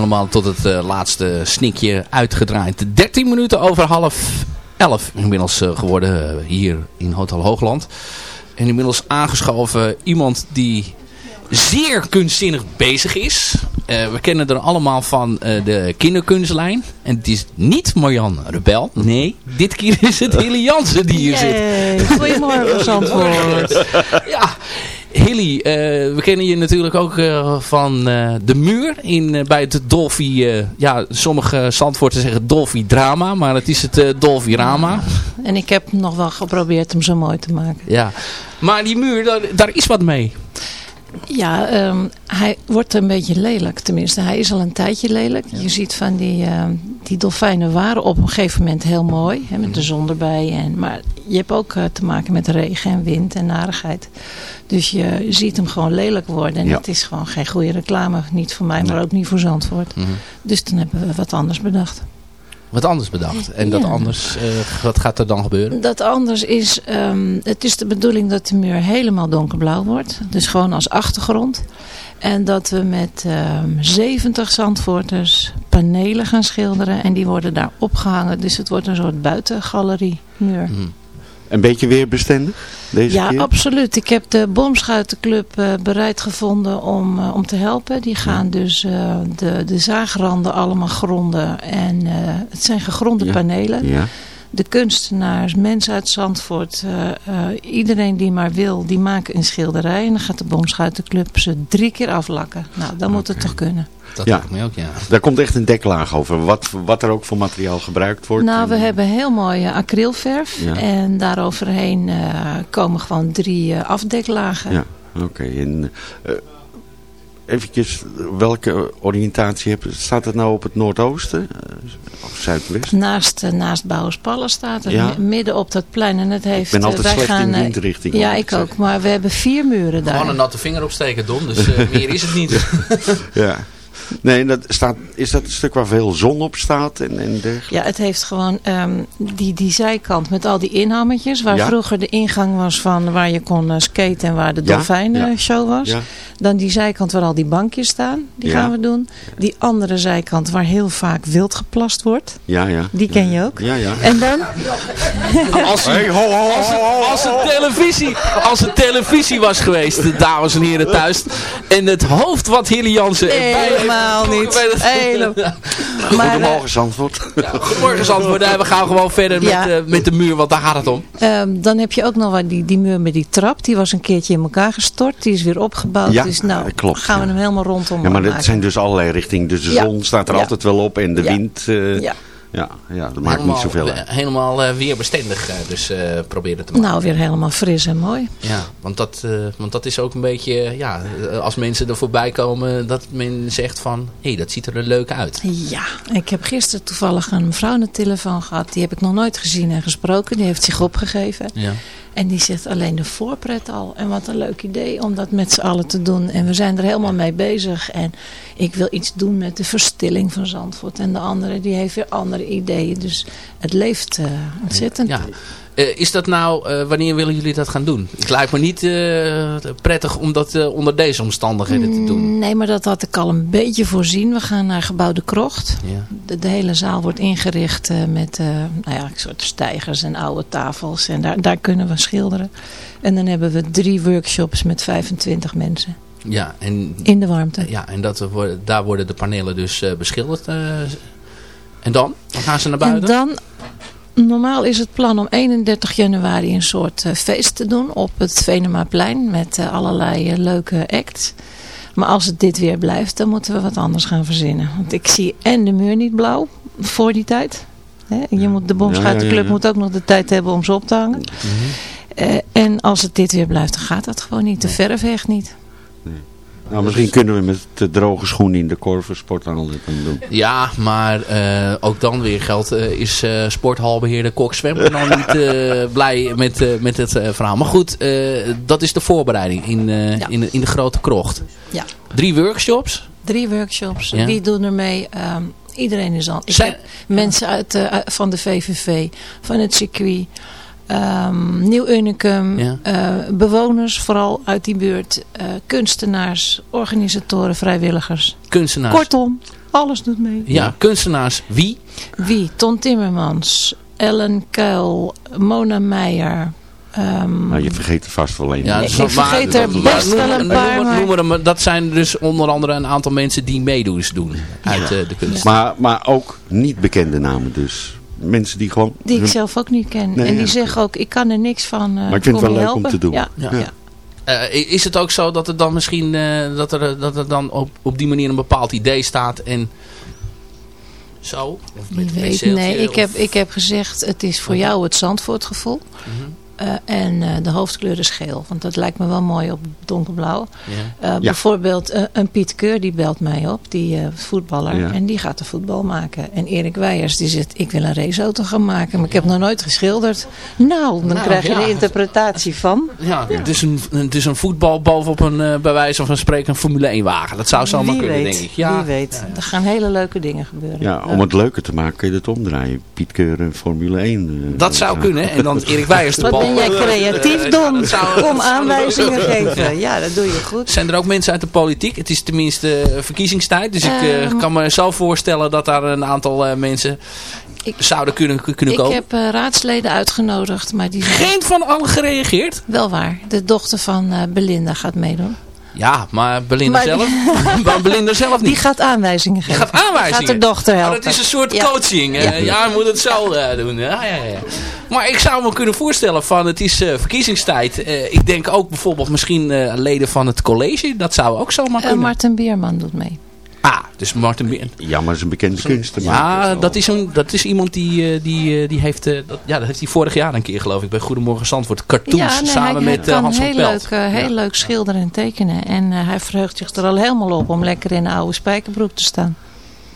Speaker 2: Helemaal tot het eh, laatste snikje uitgedraaid. 13 minuten over half 11 inmiddels eh, geworden eh, hier in Hotel Hoogland. En inmiddels aangeschoven iemand die zeer kunstzinnig bezig is. Eh, we kennen er allemaal van eh, de kinderkunstlijn. En het is niet Marjan Rebel. Nee, dit keer is het Hilly Jansen die hier
Speaker 11: Yay.
Speaker 2: zit.
Speaker 11: Goedemorgen, Zandvoort.
Speaker 2: ja, Hilly, eh, we kennen je natuurlijk ook eh, van eh, de muur in, bij het eh, ja, sommige Zandvoorten zeggen Dolphy Drama, maar het is het Dolphy Rama.
Speaker 11: En ik heb nog wel geprobeerd hem zo mooi te maken.
Speaker 2: Ja. Maar die muur, daar, daar is wat mee.
Speaker 11: Ja, ehm, hij wordt een beetje lelijk. Tenminste, hij is al een tijdje lelijk. Je ziet van die, ehm, die dolfijnen waren op een gegeven moment heel mooi. Hè, met de zon erbij. En, maar je hebt ook eh, te maken met regen en wind en narigheid. Dus je ziet hem gewoon lelijk worden. En
Speaker 8: Ja.
Speaker 11: het is gewoon geen goede reclame. Niet voor mij, maar ook niet voor Zandvoort.
Speaker 2: Mhm.
Speaker 11: Dus toen hebben we wat anders bedacht.
Speaker 2: Wat anders bedacht. En dat
Speaker 11: Ja.
Speaker 2: anders, eh, wat gaat er dan gebeuren?
Speaker 11: Dat anders is, ehm, het is de bedoeling dat de muur helemaal donkerblauw wordt. Dus gewoon als achtergrond. En dat we met ehm 70 zandvoorters panelen gaan schilderen. En die worden daar opgehangen. Dus het wordt een soort buitengalerie muur.
Speaker 8: Een beetje weerbestendig deze
Speaker 11: Ja,
Speaker 8: keer?
Speaker 11: absoluut. Ik heb de Bomschuitenclub eh, bereid gevonden om, eh, om te helpen. Die gaan dus eh, de, de zaagranden allemaal gronden. En het zijn gegronde
Speaker 8: Ja.
Speaker 11: panelen.
Speaker 8: Ja.
Speaker 11: De kunstenaars, mensen uit Zandvoort, iedereen die maar wil, die maken een schilderij. En dan gaat de Bomschuitenclub ze drie keer aflakken. Nou, dan moet het toch kunnen.
Speaker 2: Dat
Speaker 8: Ja.
Speaker 2: lijkt me ook, ja.
Speaker 8: Daar komt echt een deklaag over. Wat, wat er ook voor materiaal gebruikt wordt.
Speaker 11: Nou, we
Speaker 8: En,
Speaker 11: hebben heel mooie acrylverf.
Speaker 8: Ja.
Speaker 11: En daaroverheen eh, komen gewoon drie eh, afdeklagen.
Speaker 8: Ja, oké. En eh eventjes, welke oriëntatie heb je? Staat het nou op het noordoosten? eh, of zuidwest?
Speaker 11: Naast, eh, naast Bouwerspallen staat het,
Speaker 8: Ja.
Speaker 11: midden op dat plein. En het heeft,
Speaker 8: ben
Speaker 11: eh,
Speaker 8: altijd
Speaker 11: wij
Speaker 8: slecht
Speaker 11: gaan,
Speaker 8: in
Speaker 11: eh,
Speaker 8: windrichting,
Speaker 11: Ja,
Speaker 8: ik
Speaker 11: ik ook. Maar we hebben vier muren daar.
Speaker 2: Gewoon een natte vinger opsteken, Don. Dus eh, meer is het niet.
Speaker 8: Ja. Nee, dat staat, is dat een stuk waar veel zon op staat en, en dergelijke?
Speaker 11: Ja, het heeft gewoon ehm, die, die zijkant met al die inhammetjes. Waar
Speaker 8: Ja.
Speaker 11: vroeger de ingang was van waar je kon eh, skaten en waar de
Speaker 8: Ja,
Speaker 11: dolfijnenshow was.
Speaker 8: Ja.
Speaker 11: Dan die zijkant waar al die bankjes staan. Die
Speaker 8: Ja.
Speaker 11: gaan we doen. Die andere zijkant waar heel vaak wild geplast wordt.
Speaker 8: Ja, ja.
Speaker 11: Die ken je ook.
Speaker 8: Ja, ja.
Speaker 11: En dan...
Speaker 2: Als,
Speaker 8: Hey, ho, ho,
Speaker 2: als,
Speaker 8: ho, ho,
Speaker 2: het, als,
Speaker 8: ho.
Speaker 2: het televisie, als het televisie was geweest, dames en heren thuis. En het hoofd wat Hilly Jansen erbij heeft
Speaker 11: Helemaal niet. Helemaal. Maar, eh,
Speaker 8: Goedemorgen, Zandvoort.
Speaker 2: Goedemorgen Zandvoort. Nee, We gaan gewoon verder met,
Speaker 11: Ja.
Speaker 2: eh, met de muur, want daar gaat het om.
Speaker 11: Ehm, dan heb je ook nog wat die, die muur met die trap. Die was een keertje in elkaar gestort. Die is weer opgebouwd.
Speaker 8: Ja,
Speaker 11: dus nou
Speaker 8: klopt,
Speaker 11: gaan we
Speaker 8: ja.
Speaker 11: hem helemaal rondom
Speaker 8: Ja, maar dat zijn dus allerlei richtingen. Dus de
Speaker 11: Ja.
Speaker 8: zon staat er
Speaker 11: Ja.
Speaker 8: altijd wel op en de
Speaker 11: Ja.
Speaker 8: wind... eh,
Speaker 11: Ja.
Speaker 8: Ja. Ja, dat maakt niet zoveel uit.
Speaker 2: Helemaal eh, weerbestendig, eh, dus eh probeer het te maken.
Speaker 11: Nou, weer helemaal fris en mooi.
Speaker 2: Ja, want dat, eh, want dat is ook een beetje, ja, als mensen er voorbij komen, dat men zegt van, hé, hey, dat ziet er leuk uit.
Speaker 11: Ja, ik heb gisteren toevallig een mevrouw aan de telefoon gehad. Die heb ik nog nooit gezien en gesproken. Die heeft zich opgegeven.
Speaker 2: Ja.
Speaker 11: En die zegt alleen de voorpret al. En wat een leuk idee om dat met z'n allen te doen. En we zijn er helemaal mee bezig. En ik wil iets doen met de verstilling van Zandvoort. En de andere die heeft weer andere ideeën. Dus het leeft eh, ontzettend.
Speaker 2: Ja. Eh, is dat nou, eh, wanneer willen jullie dat gaan doen? Het lijkt me niet eh, prettig om dat onder deze omstandigheden te doen.
Speaker 11: Nee, maar dat had ik al een beetje voorzien. We gaan naar Gebouw de Krocht.
Speaker 2: Ja.
Speaker 11: De, de hele zaal wordt ingericht met nou ja, een soort stijgers en oude tafels. En daar, daar kunnen we schilderen. En dan hebben we drie workshops met 25 mensen.
Speaker 2: Ja, en,
Speaker 11: In de warmte.
Speaker 2: ja, en dat, daar worden de panelen dus beschilderd. en dan? Dan gaan ze naar buiten?
Speaker 11: En dan, normaal is het plan om 31 januari een soort eh, feest te doen op het Venemaplein. Met eh, allerlei eh, leuke acts. Maar als het dit weer blijft, dan moeten we wat anders gaan verzinnen. Want ik zie en de muur niet blauw voor die tijd. Hè, Je moet, de Bomschuitenclub
Speaker 8: Ja, ja, ja.
Speaker 11: moet ook nog de tijd hebben om ze op te hangen. Eh, en als het dit weer blijft, dan gaat dat gewoon niet. De verf hecht niet.
Speaker 8: Nou, misschien kunnen we met de droge schoenen in de Corver sporthal dit dan doen.
Speaker 2: Ja, maar eh, ook dan weer geldt, eh, is eh, sporthalbeheerder Kok Zwemmer nog niet eh, blij met, eh, met het eh, verhaal. Maar goed, eh, dat is de voorbereiding in, eh,
Speaker 11: Ja.
Speaker 2: in, de- in de grote krocht.
Speaker 11: Ja.
Speaker 2: Drie workshops.
Speaker 11: Drie workshops.
Speaker 2: Ja.
Speaker 11: Wie doet er mee? Ehm, iedereen is al. Ik
Speaker 2: Zijn-
Speaker 11: heb mensen uit, eh, uit- van de VVV, van het circuit, ehm, Nieuw Unicum,
Speaker 2: Ja.
Speaker 11: eh, bewoners vooral uit die buurt, eh, kunstenaars, organisatoren, vrijwilligers.
Speaker 2: Kunstenaars.
Speaker 11: Kortom, Alles doet mee.
Speaker 2: Ja, kunstenaars. Wie?
Speaker 11: Wie? Ton Timmermans, Ellen Kuil, Mona Meijer. ehm,
Speaker 8: Nou, je vergeet er vast wel een.
Speaker 2: Ja,
Speaker 11: Ik vergeet er
Speaker 2: Dat-
Speaker 11: best wel een paar,
Speaker 2: noem-
Speaker 11: maar-
Speaker 2: noem maar- Dat zijn dus onder andere een aantal mensen die meedoen doen uit eh, de kunst.
Speaker 8: Maar, maar ook niet bekende namen dus. Mensen die gewoon...
Speaker 11: die ik
Speaker 8: hun-
Speaker 11: zelf ook niet ken.
Speaker 8: Nee,
Speaker 11: en die
Speaker 8: ja.
Speaker 11: zeggen ook, ik kan er niks van. eh,
Speaker 8: Maar ik vind het wel leuk om
Speaker 11: helpen?
Speaker 8: te doen.
Speaker 11: Ja,
Speaker 8: Ja.
Speaker 11: ja.
Speaker 2: Eh, is het ook zo dat er dan misschien eh, dat, er, dat er dan op, op die manier een bepaald idee staat en zo? Of met
Speaker 11: weet, nee, ik
Speaker 2: of-
Speaker 11: heb, ik heb gezegd, het is voor jou het Zandvoortgevoel.
Speaker 2: Mhm.
Speaker 11: Eh, en eh, de hoofdkleur is geel. Want dat lijkt me wel mooi op donkerblauw.
Speaker 2: Ja.
Speaker 11: Eh, Bijvoorbeeld eh, een Piet Keur die belt mij op. Die eh, voetballer.
Speaker 8: Ja.
Speaker 11: En die gaat de voetbal maken. En Erik Weijers die zegt ik wil een raceauto gaan maken. Maar ik heb nog nooit geschilderd. Nou, dan
Speaker 2: Nou,
Speaker 11: krijg je de interpretatie van.
Speaker 2: Ja, Het, is een, het is een voetbal bovenop een, eh, bij wijze van spreken, een Formule 1 wagen. Dat zou zomaar
Speaker 11: Wie
Speaker 2: kunnen,
Speaker 11: weet,
Speaker 2: denk ik. Ja,
Speaker 11: wie weet. Er gaan hele leuke dingen gebeuren.
Speaker 8: Ja, om het leuker te maken kun je het omdraaien. Piet Keur en Formule 1. eh,
Speaker 2: Dat zou
Speaker 8: ja.
Speaker 2: kunnen. En dan Erik Weijers de bal.
Speaker 11: Ben jij creatief, Don?
Speaker 2: zou-
Speaker 11: Kom aanwijzingen geven. Ja, dat doe je goed.
Speaker 2: Zijn er ook mensen uit de politiek? Het is tenminste eh, verkiezingstijd. Dus ik eh,
Speaker 11: Ehm.
Speaker 2: kan me zo voorstellen dat daar een aantal eh, mensen zouden kunnen, kunnen
Speaker 11: Ik
Speaker 2: komen.
Speaker 11: heb eh, raadsleden uitgenodigd. Maar die zijn
Speaker 2: Geen van allen gereageerd?
Speaker 11: Wel waar. De dochter van Belinda gaat meedoen.
Speaker 2: Ja, maar Belinda
Speaker 11: Maar-
Speaker 2: zelf? maar Belinda zelf niet.
Speaker 11: Die gaat aanwijzingen geven.
Speaker 2: gaat aanwijzingen.
Speaker 11: Die gaat de dochter helpen.
Speaker 2: Maar dat is een soort
Speaker 11: Ja.
Speaker 2: coaching. Ja, je moet het zo eh, doen. Ja, ja, ja. Maar ik zou me kunnen voorstellen van het is eh, verkiezingstijd. Eh, ik denk ook bijvoorbeeld misschien leden van het college. Dat zou ook zomaar kunnen.
Speaker 11: Martin Bierman doet mee.
Speaker 2: Ah, dus Martin Been.
Speaker 8: Ja, maar dat is een bekende kunstenaar.
Speaker 2: Ja, dat is, een, dat is iemand die, eh, die, eh, die heeft, eh, dat, ja, dat heeft hij vorig jaar een keer geloof ik bij Goedemorgen Zandvoort. Cartoons
Speaker 11: ja, nee,
Speaker 2: samen
Speaker 11: hij,
Speaker 2: met
Speaker 11: hij kan
Speaker 2: Hans van
Speaker 11: heel,
Speaker 2: Pelt.
Speaker 11: leuk, heel leuk schilderen en tekenen. En eh, hij verheugt zich er al helemaal op om lekker in een oude spijkerbroek te staan.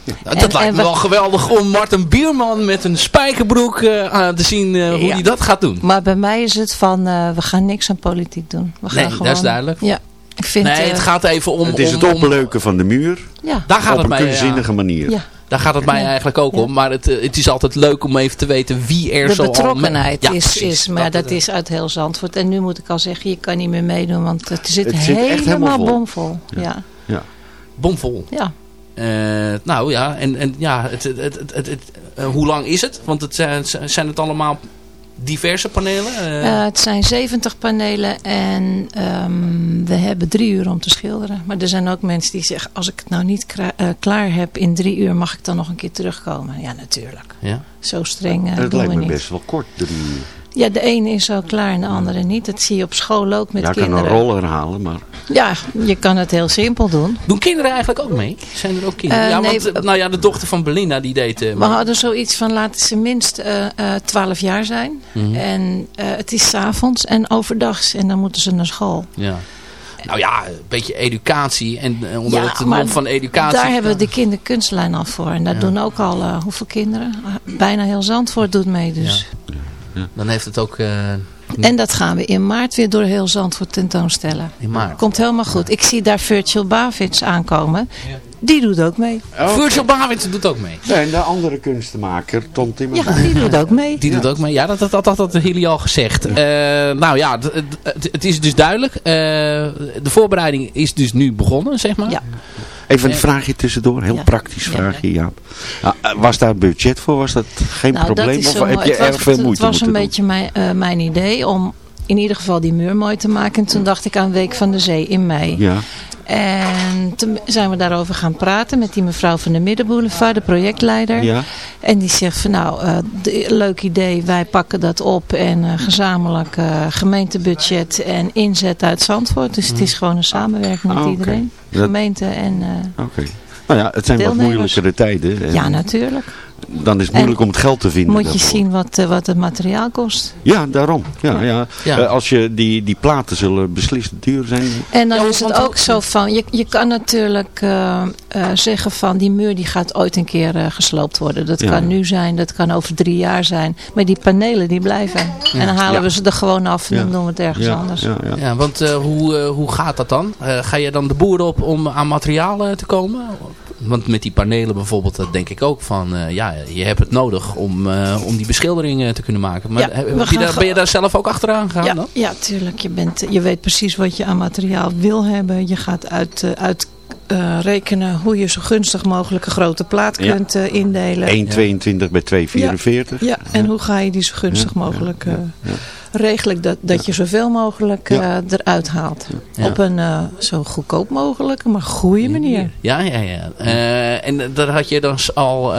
Speaker 11: En-
Speaker 2: dat lijkt
Speaker 11: en
Speaker 2: me
Speaker 11: we-
Speaker 2: wel geweldig om Martin Bierman met een spijkerbroek eh, aan te zien eh, hoe
Speaker 11: Ja.
Speaker 2: hij dat gaat doen.
Speaker 11: Maar bij mij is het van, eh, we gaan niks aan politiek doen. We gaan
Speaker 2: Nee,
Speaker 11: gewoon,
Speaker 2: dat is duidelijk.
Speaker 11: Ja, ik vind...
Speaker 2: nee, het gaat even om...
Speaker 8: Het is
Speaker 2: om,
Speaker 8: het
Speaker 2: om-
Speaker 8: opleuken van de muur.
Speaker 11: Ja.
Speaker 2: Daar gaat
Speaker 8: op
Speaker 2: het
Speaker 8: een kunstzinnige
Speaker 2: ja.
Speaker 8: manier.
Speaker 11: Ja.
Speaker 2: Daar gaat het mij
Speaker 11: Ja.
Speaker 2: eigenlijk ook
Speaker 11: Ja.
Speaker 2: om. Maar het, eh, het is altijd leuk om even te weten wie er
Speaker 11: de
Speaker 2: zo al...
Speaker 11: betrokkenheid
Speaker 2: Ja,
Speaker 11: is,
Speaker 2: precies.
Speaker 11: is, maar dat, is uit heel Zandvoort. En nu moet ik al zeggen, je kan niet meer meedoen, want het zit,
Speaker 8: Het zit echt
Speaker 11: helemaal,
Speaker 8: helemaal vol.
Speaker 11: bomvol. Ja.
Speaker 8: Ja.
Speaker 2: Bomvol.
Speaker 11: Ja.
Speaker 2: Eh, nou ja, en, en ja, het, het, het, het, het- eh, hoe lang is het? Want het zijn het allemaal diverse panelen? Eh,
Speaker 11: Eh, het zijn 70 panelen en ehm, we hebben drie uur om te schilderen. Maar er zijn ook mensen die zeggen, als ik het nou niet eh, klaar heb in drie uur, mag ik dan nog een keer terugkomen? Ja, natuurlijk.
Speaker 2: ja.
Speaker 11: Zo streng uh,
Speaker 8: Het
Speaker 11: doen
Speaker 8: lijkt me
Speaker 11: niet.
Speaker 8: best wel kort. Drie uur.
Speaker 11: Ja, de ene is al klaar en de andere niet. Dat zie je op school ook met
Speaker 8: ja, ik kan
Speaker 11: kinderen.
Speaker 8: een roller halen, maar...
Speaker 11: Ja, je kan het heel simpel doen.
Speaker 2: Doen kinderen eigenlijk ook mee? Zijn er ook kinderen?
Speaker 11: Eh,
Speaker 2: ja,
Speaker 11: nee,
Speaker 2: want, nou ja, de dochter van Belinda die deed... eh,
Speaker 11: We hadden zoiets van laten ze minst eh, eh, 12 jaar zijn.
Speaker 2: Mhm.
Speaker 11: En eh, het is 's avonds en overdags en dan moeten ze naar school.
Speaker 2: Ja. Nou ja, een beetje educatie en onder het mom van educatie.
Speaker 11: Daar hebben we de kinderkunstlijn al voor. En daar
Speaker 2: Ja.
Speaker 11: doen ook al eh, hoeveel kinderen? Bijna heel Zandvoort doet mee dus.
Speaker 2: Dan heeft het ook... eh,
Speaker 11: En dat gaan we in maart weer door heel Zandvoort tentoonstellen.
Speaker 2: in maart.
Speaker 11: Komt helemaal goed. Ik zie daar Virtual Bavits aankomen. Die doet ook mee.
Speaker 2: Virtual Bavits doet ook mee.
Speaker 8: Nee, en de andere kunstenmaker, Tom Timmerman.
Speaker 11: Ja, die doet ook mee.
Speaker 2: Die doet ook mee. Ja, dat had dat, dat, dat jullie al gezegd. Eh, nou ja, het is dus duidelijk. Eh, de voorbereiding is dus nu begonnen, zeg maar.
Speaker 11: Ja.
Speaker 8: Even een vraagje tussendoor, heel
Speaker 11: Ja.
Speaker 8: praktisch
Speaker 11: Ja.
Speaker 8: vraagje, Jaap. Nou, eh, was daar budget voor? Was dat geen
Speaker 11: Nou,
Speaker 8: probleem?
Speaker 11: dat
Speaker 8: Of
Speaker 11: zo
Speaker 8: heb je
Speaker 11: was,
Speaker 8: erg veel moeite
Speaker 11: Het was een
Speaker 8: moeten
Speaker 11: beetje mijn, eh, mijn idee om in ieder geval die muur mooi te maken. En toen dacht ik aan Week van de Zee in mei.
Speaker 8: Ja.
Speaker 11: En toen zijn we daarover gaan praten met die mevrouw van de Middenboulevard, de projectleider.
Speaker 8: Ja.
Speaker 11: En die zegt van nou, eh, de- leuk idee, wij pakken dat op en eh, gezamenlijk eh, gemeentebudget en inzet uit Zandvoort. Dus het is gewoon een samenwerking met
Speaker 8: Ah,
Speaker 11: iedereen. Gemeente en...
Speaker 8: Oké. Nou ja, het zijn wat moeilijkere tijden. En
Speaker 11: ja, natuurlijk.
Speaker 8: Dan is het moeilijk
Speaker 11: En
Speaker 8: om het geld te vinden.
Speaker 11: Moet je
Speaker 8: daarvoor.
Speaker 11: zien wat, eh, wat het materiaal kost.
Speaker 8: Ja, daarom. Ja, ja.
Speaker 2: Ja.
Speaker 8: Eh, als je die, die platen zullen beslist duur zijn.
Speaker 11: En dan
Speaker 2: Ja,
Speaker 11: is het ook zo van, je, je kan natuurlijk eh, eh, zeggen van die muur die gaat ooit een keer eh, gesloopt worden. Dat
Speaker 8: Ja.
Speaker 11: kan nu zijn, dat kan over drie jaar zijn. Maar die panelen die blijven. En dan halen
Speaker 8: Ja.
Speaker 11: we ze er gewoon af en
Speaker 8: Ja.
Speaker 11: dan doen we het ergens
Speaker 8: Ja,
Speaker 11: anders.
Speaker 8: ja, ja.
Speaker 2: Ja, want eh, hoe, eh, hoe gaat dat dan? Eh, ga je dan de boer op om aan materiaal eh, te komen? Want met die panelen bijvoorbeeld, dat denk ik ook van, eh, ja, je hebt het nodig om, eh, om die beschilderingen te kunnen maken. Maar
Speaker 11: Ja,
Speaker 2: heb- je daar, ben je daar zelf ook achteraan gegaan
Speaker 11: Ja,
Speaker 2: dan?
Speaker 11: ja, tuurlijk. Je, bent, je weet precies wat je aan materiaal wil hebben. Je gaat uit, eh, uit eh, rekenen hoe je zo gunstig mogelijk een grote plaat
Speaker 8: Ja.
Speaker 11: kunt eh, indelen.
Speaker 8: 1,22 bij 2,44.
Speaker 11: Ja, en hoe ga je die zo gunstig mogelijk eh, regelen dat, dat je zoveel mogelijk eh, eruit haalt.
Speaker 2: Ja.
Speaker 11: Op een eh, zo goedkoop mogelijke, maar goede manier.
Speaker 2: Ja, ja, ja. Eh, en daar had je dus al,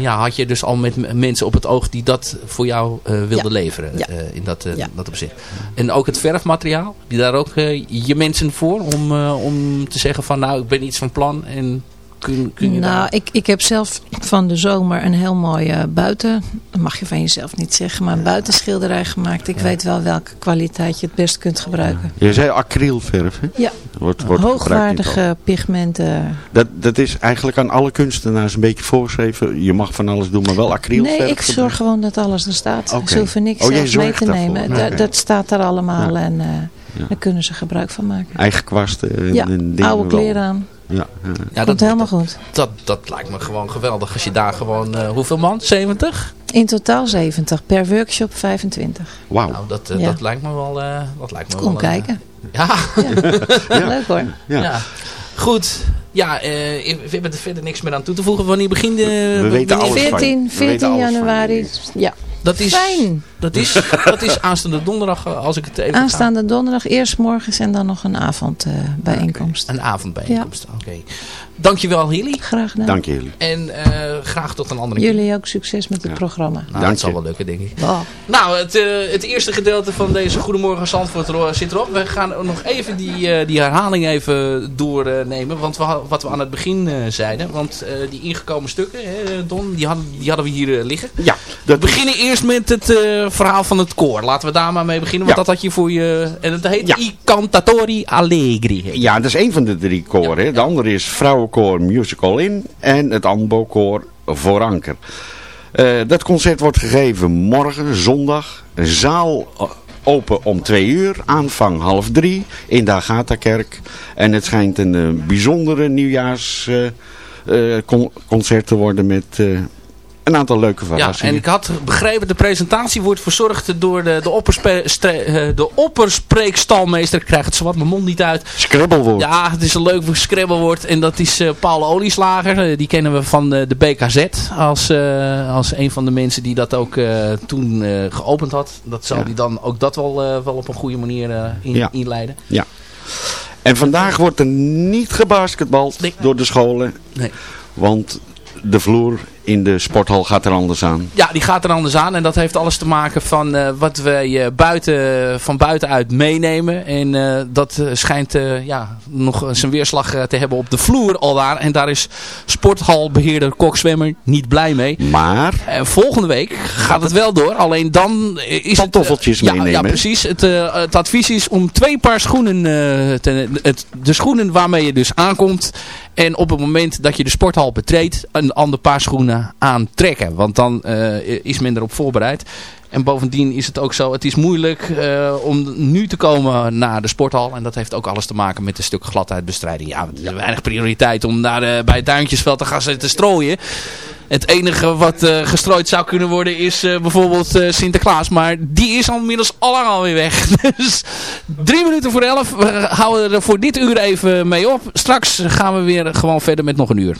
Speaker 2: ja, had je dus al met mensen op het oog die dat voor jou eh, wilden
Speaker 11: Ja.
Speaker 2: leveren.
Speaker 11: Ja.
Speaker 2: eh, in dat, eh,
Speaker 11: Ja.
Speaker 2: dat opzicht. En ook het verfmateriaal. Die daar ook je mensen voor om, eh, om te zeggen van nou ik ben iets van plan en kun, kun je
Speaker 11: Nou,
Speaker 2: daar...
Speaker 11: ik, ik heb zelf van de zomer een heel mooie buiten, dat mag je van jezelf niet zeggen, maar een buitenschilderij gemaakt. Ik weet wel welke kwaliteit je het best kunt gebruiken.
Speaker 8: Je zei acrylverf, hè?
Speaker 11: Ja,
Speaker 8: Wordt, wordt
Speaker 11: hoogwaardige pigmenten.
Speaker 8: Dat, dat is eigenlijk aan alle kunstenaars een beetje voorgeschreven. Je mag van alles doen, maar wel acrylverf.
Speaker 11: Nee, ik zorg gewoon dat alles er staat.
Speaker 8: Oké.
Speaker 11: Ze hoeven niks
Speaker 8: Oh,
Speaker 11: mee te
Speaker 8: daarvoor.
Speaker 11: nemen. Dat staat er allemaal
Speaker 8: Ja.
Speaker 11: en eh,
Speaker 8: Ja.
Speaker 11: daar kunnen ze gebruik van maken.
Speaker 8: Eigen kwasten en,
Speaker 11: Ja,
Speaker 8: en dingen
Speaker 11: oude
Speaker 8: wel.
Speaker 11: kleren aan.
Speaker 8: Ja, ja.
Speaker 2: Ja,
Speaker 11: Komt helemaal goed.
Speaker 2: Dat, dat lijkt me gewoon geweldig. Als je daar gewoon, eh, hoeveel man? 70?
Speaker 11: In totaal 70, per workshop 25.
Speaker 8: Wauw.
Speaker 2: Nou, dat, eh,
Speaker 11: Ja.
Speaker 2: dat lijkt me wel... eh, dat lijkt me
Speaker 11: Kom
Speaker 2: wel,
Speaker 11: kijken.
Speaker 2: ja.
Speaker 11: Leuk hoor.
Speaker 8: Ja.
Speaker 2: Ja. Goed. Ja, eh, we hebben er verder niks meer aan toe te voegen. Wanneer begin de...
Speaker 8: We weten
Speaker 2: wanneer-
Speaker 8: alles van je.
Speaker 11: 14,
Speaker 8: We
Speaker 11: 14
Speaker 8: weten alles van
Speaker 11: januari. Ja,
Speaker 2: Dat is,
Speaker 11: fijn.
Speaker 2: dat, is, dat is aanstaande donderdag, eh, als ik het even ga-
Speaker 11: Aanstaande donderdag eerst morgens en dan nog een avondbijeenkomst.
Speaker 2: Een avondbijeenkomst. Oké. Dankjewel Hilly.
Speaker 11: Graag gedaan.
Speaker 8: Dank jullie.
Speaker 2: En eh, graag tot een andere keer.
Speaker 11: Jullie ook succes met het programma.
Speaker 2: Nou,
Speaker 8: Dank
Speaker 2: dat zal
Speaker 8: je.
Speaker 2: wel lukken, denk ik. Nou, het, eh, het eerste gedeelte van deze Goedemorgen Zandvoort zit erop. We gaan nog even die, eh, die herhaling even doornemen. want we, wat we aan het begin eh, zeiden. Want eh, die ingekomen stukken, hè, Don, die hadden, die hadden we hier liggen.
Speaker 8: Ja,
Speaker 2: We beginnen eerst met het eh, verhaal van het koor. Laten we daar maar mee beginnen. Want
Speaker 8: Ja.
Speaker 2: dat had je voor je... En het heet
Speaker 8: Ja.
Speaker 2: I Cantatori Allegri.
Speaker 8: Ja, dat is één van de drie koren. hè. De andere is Vrouwenkoor Musical In en het Ambo-koor Voor Anker. Eh, dat concert wordt gegeven morgen, zondag. Zaal eh, open om twee uur, aanvang half drie in de Agatha-kerk. En het schijnt een eh, bijzondere nieuwjaarsconcert te worden met een aantal leuke
Speaker 2: Ja,
Speaker 8: verrassingen.
Speaker 2: en ik had begrepen, de presentatie wordt verzorgd door de, de, eh, de opperspreekstalmeester. Ik krijg het zwart mijn mond niet uit.
Speaker 8: Scrabblewoord.
Speaker 2: Ja, het is een leuk scrabblewoord. En dat is eh, Paul Olieslager. Eh, die kennen we van eh, de BKZ. Als, als een van de mensen die dat ook toen geopend had. Dat zal
Speaker 8: Ja.
Speaker 2: hij dan ook dat wel, wel op een goede manier in,
Speaker 8: Ja.
Speaker 2: inleiden.
Speaker 8: Ja. En vandaag wordt er niet gebasketbald
Speaker 2: Nee.
Speaker 8: door de scholen.
Speaker 2: Nee.
Speaker 8: Want de vloer in de sporthal gaat er anders aan.
Speaker 2: Ja, die gaat er anders aan. En dat heeft alles te maken van eh, wat wij eh, buiten, van buitenuit meenemen. En eh, dat schijnt ja, nog zijn weerslag te hebben op de vloer al daar. En daar is sporthalbeheerder Kok Zwemmer niet blij mee.
Speaker 8: Maar
Speaker 2: En volgende week gaat het wel door. Alleen dan is het...
Speaker 8: Pantoffeltjes
Speaker 2: ja,
Speaker 8: meenemen.
Speaker 2: Ja, precies. Het, het advies is om twee paar schoenen... te, het, de schoenen waarmee je dus aankomt... En op het moment dat je de sporthal betreedt... een ander paar schoenen aantrekken. Want dan eh, is men erop voorbereid. En bovendien is het ook zo, het is moeilijk eh, om nu te komen naar de sporthal. En dat heeft ook alles te maken met een stuk gladheidbestrijding. Ja, is weinig prioriteit om daar eh, bij het tuintjesveld te gaan zitten strooien. Het enige wat gestrooid zou kunnen worden is bijvoorbeeld Sinterklaas. Maar die is al inmiddels al lang alweer weg. Dus drie minuten voor elf. We houden er voor dit uur even mee op. Straks gaan we weer gewoon verder met nog een uur.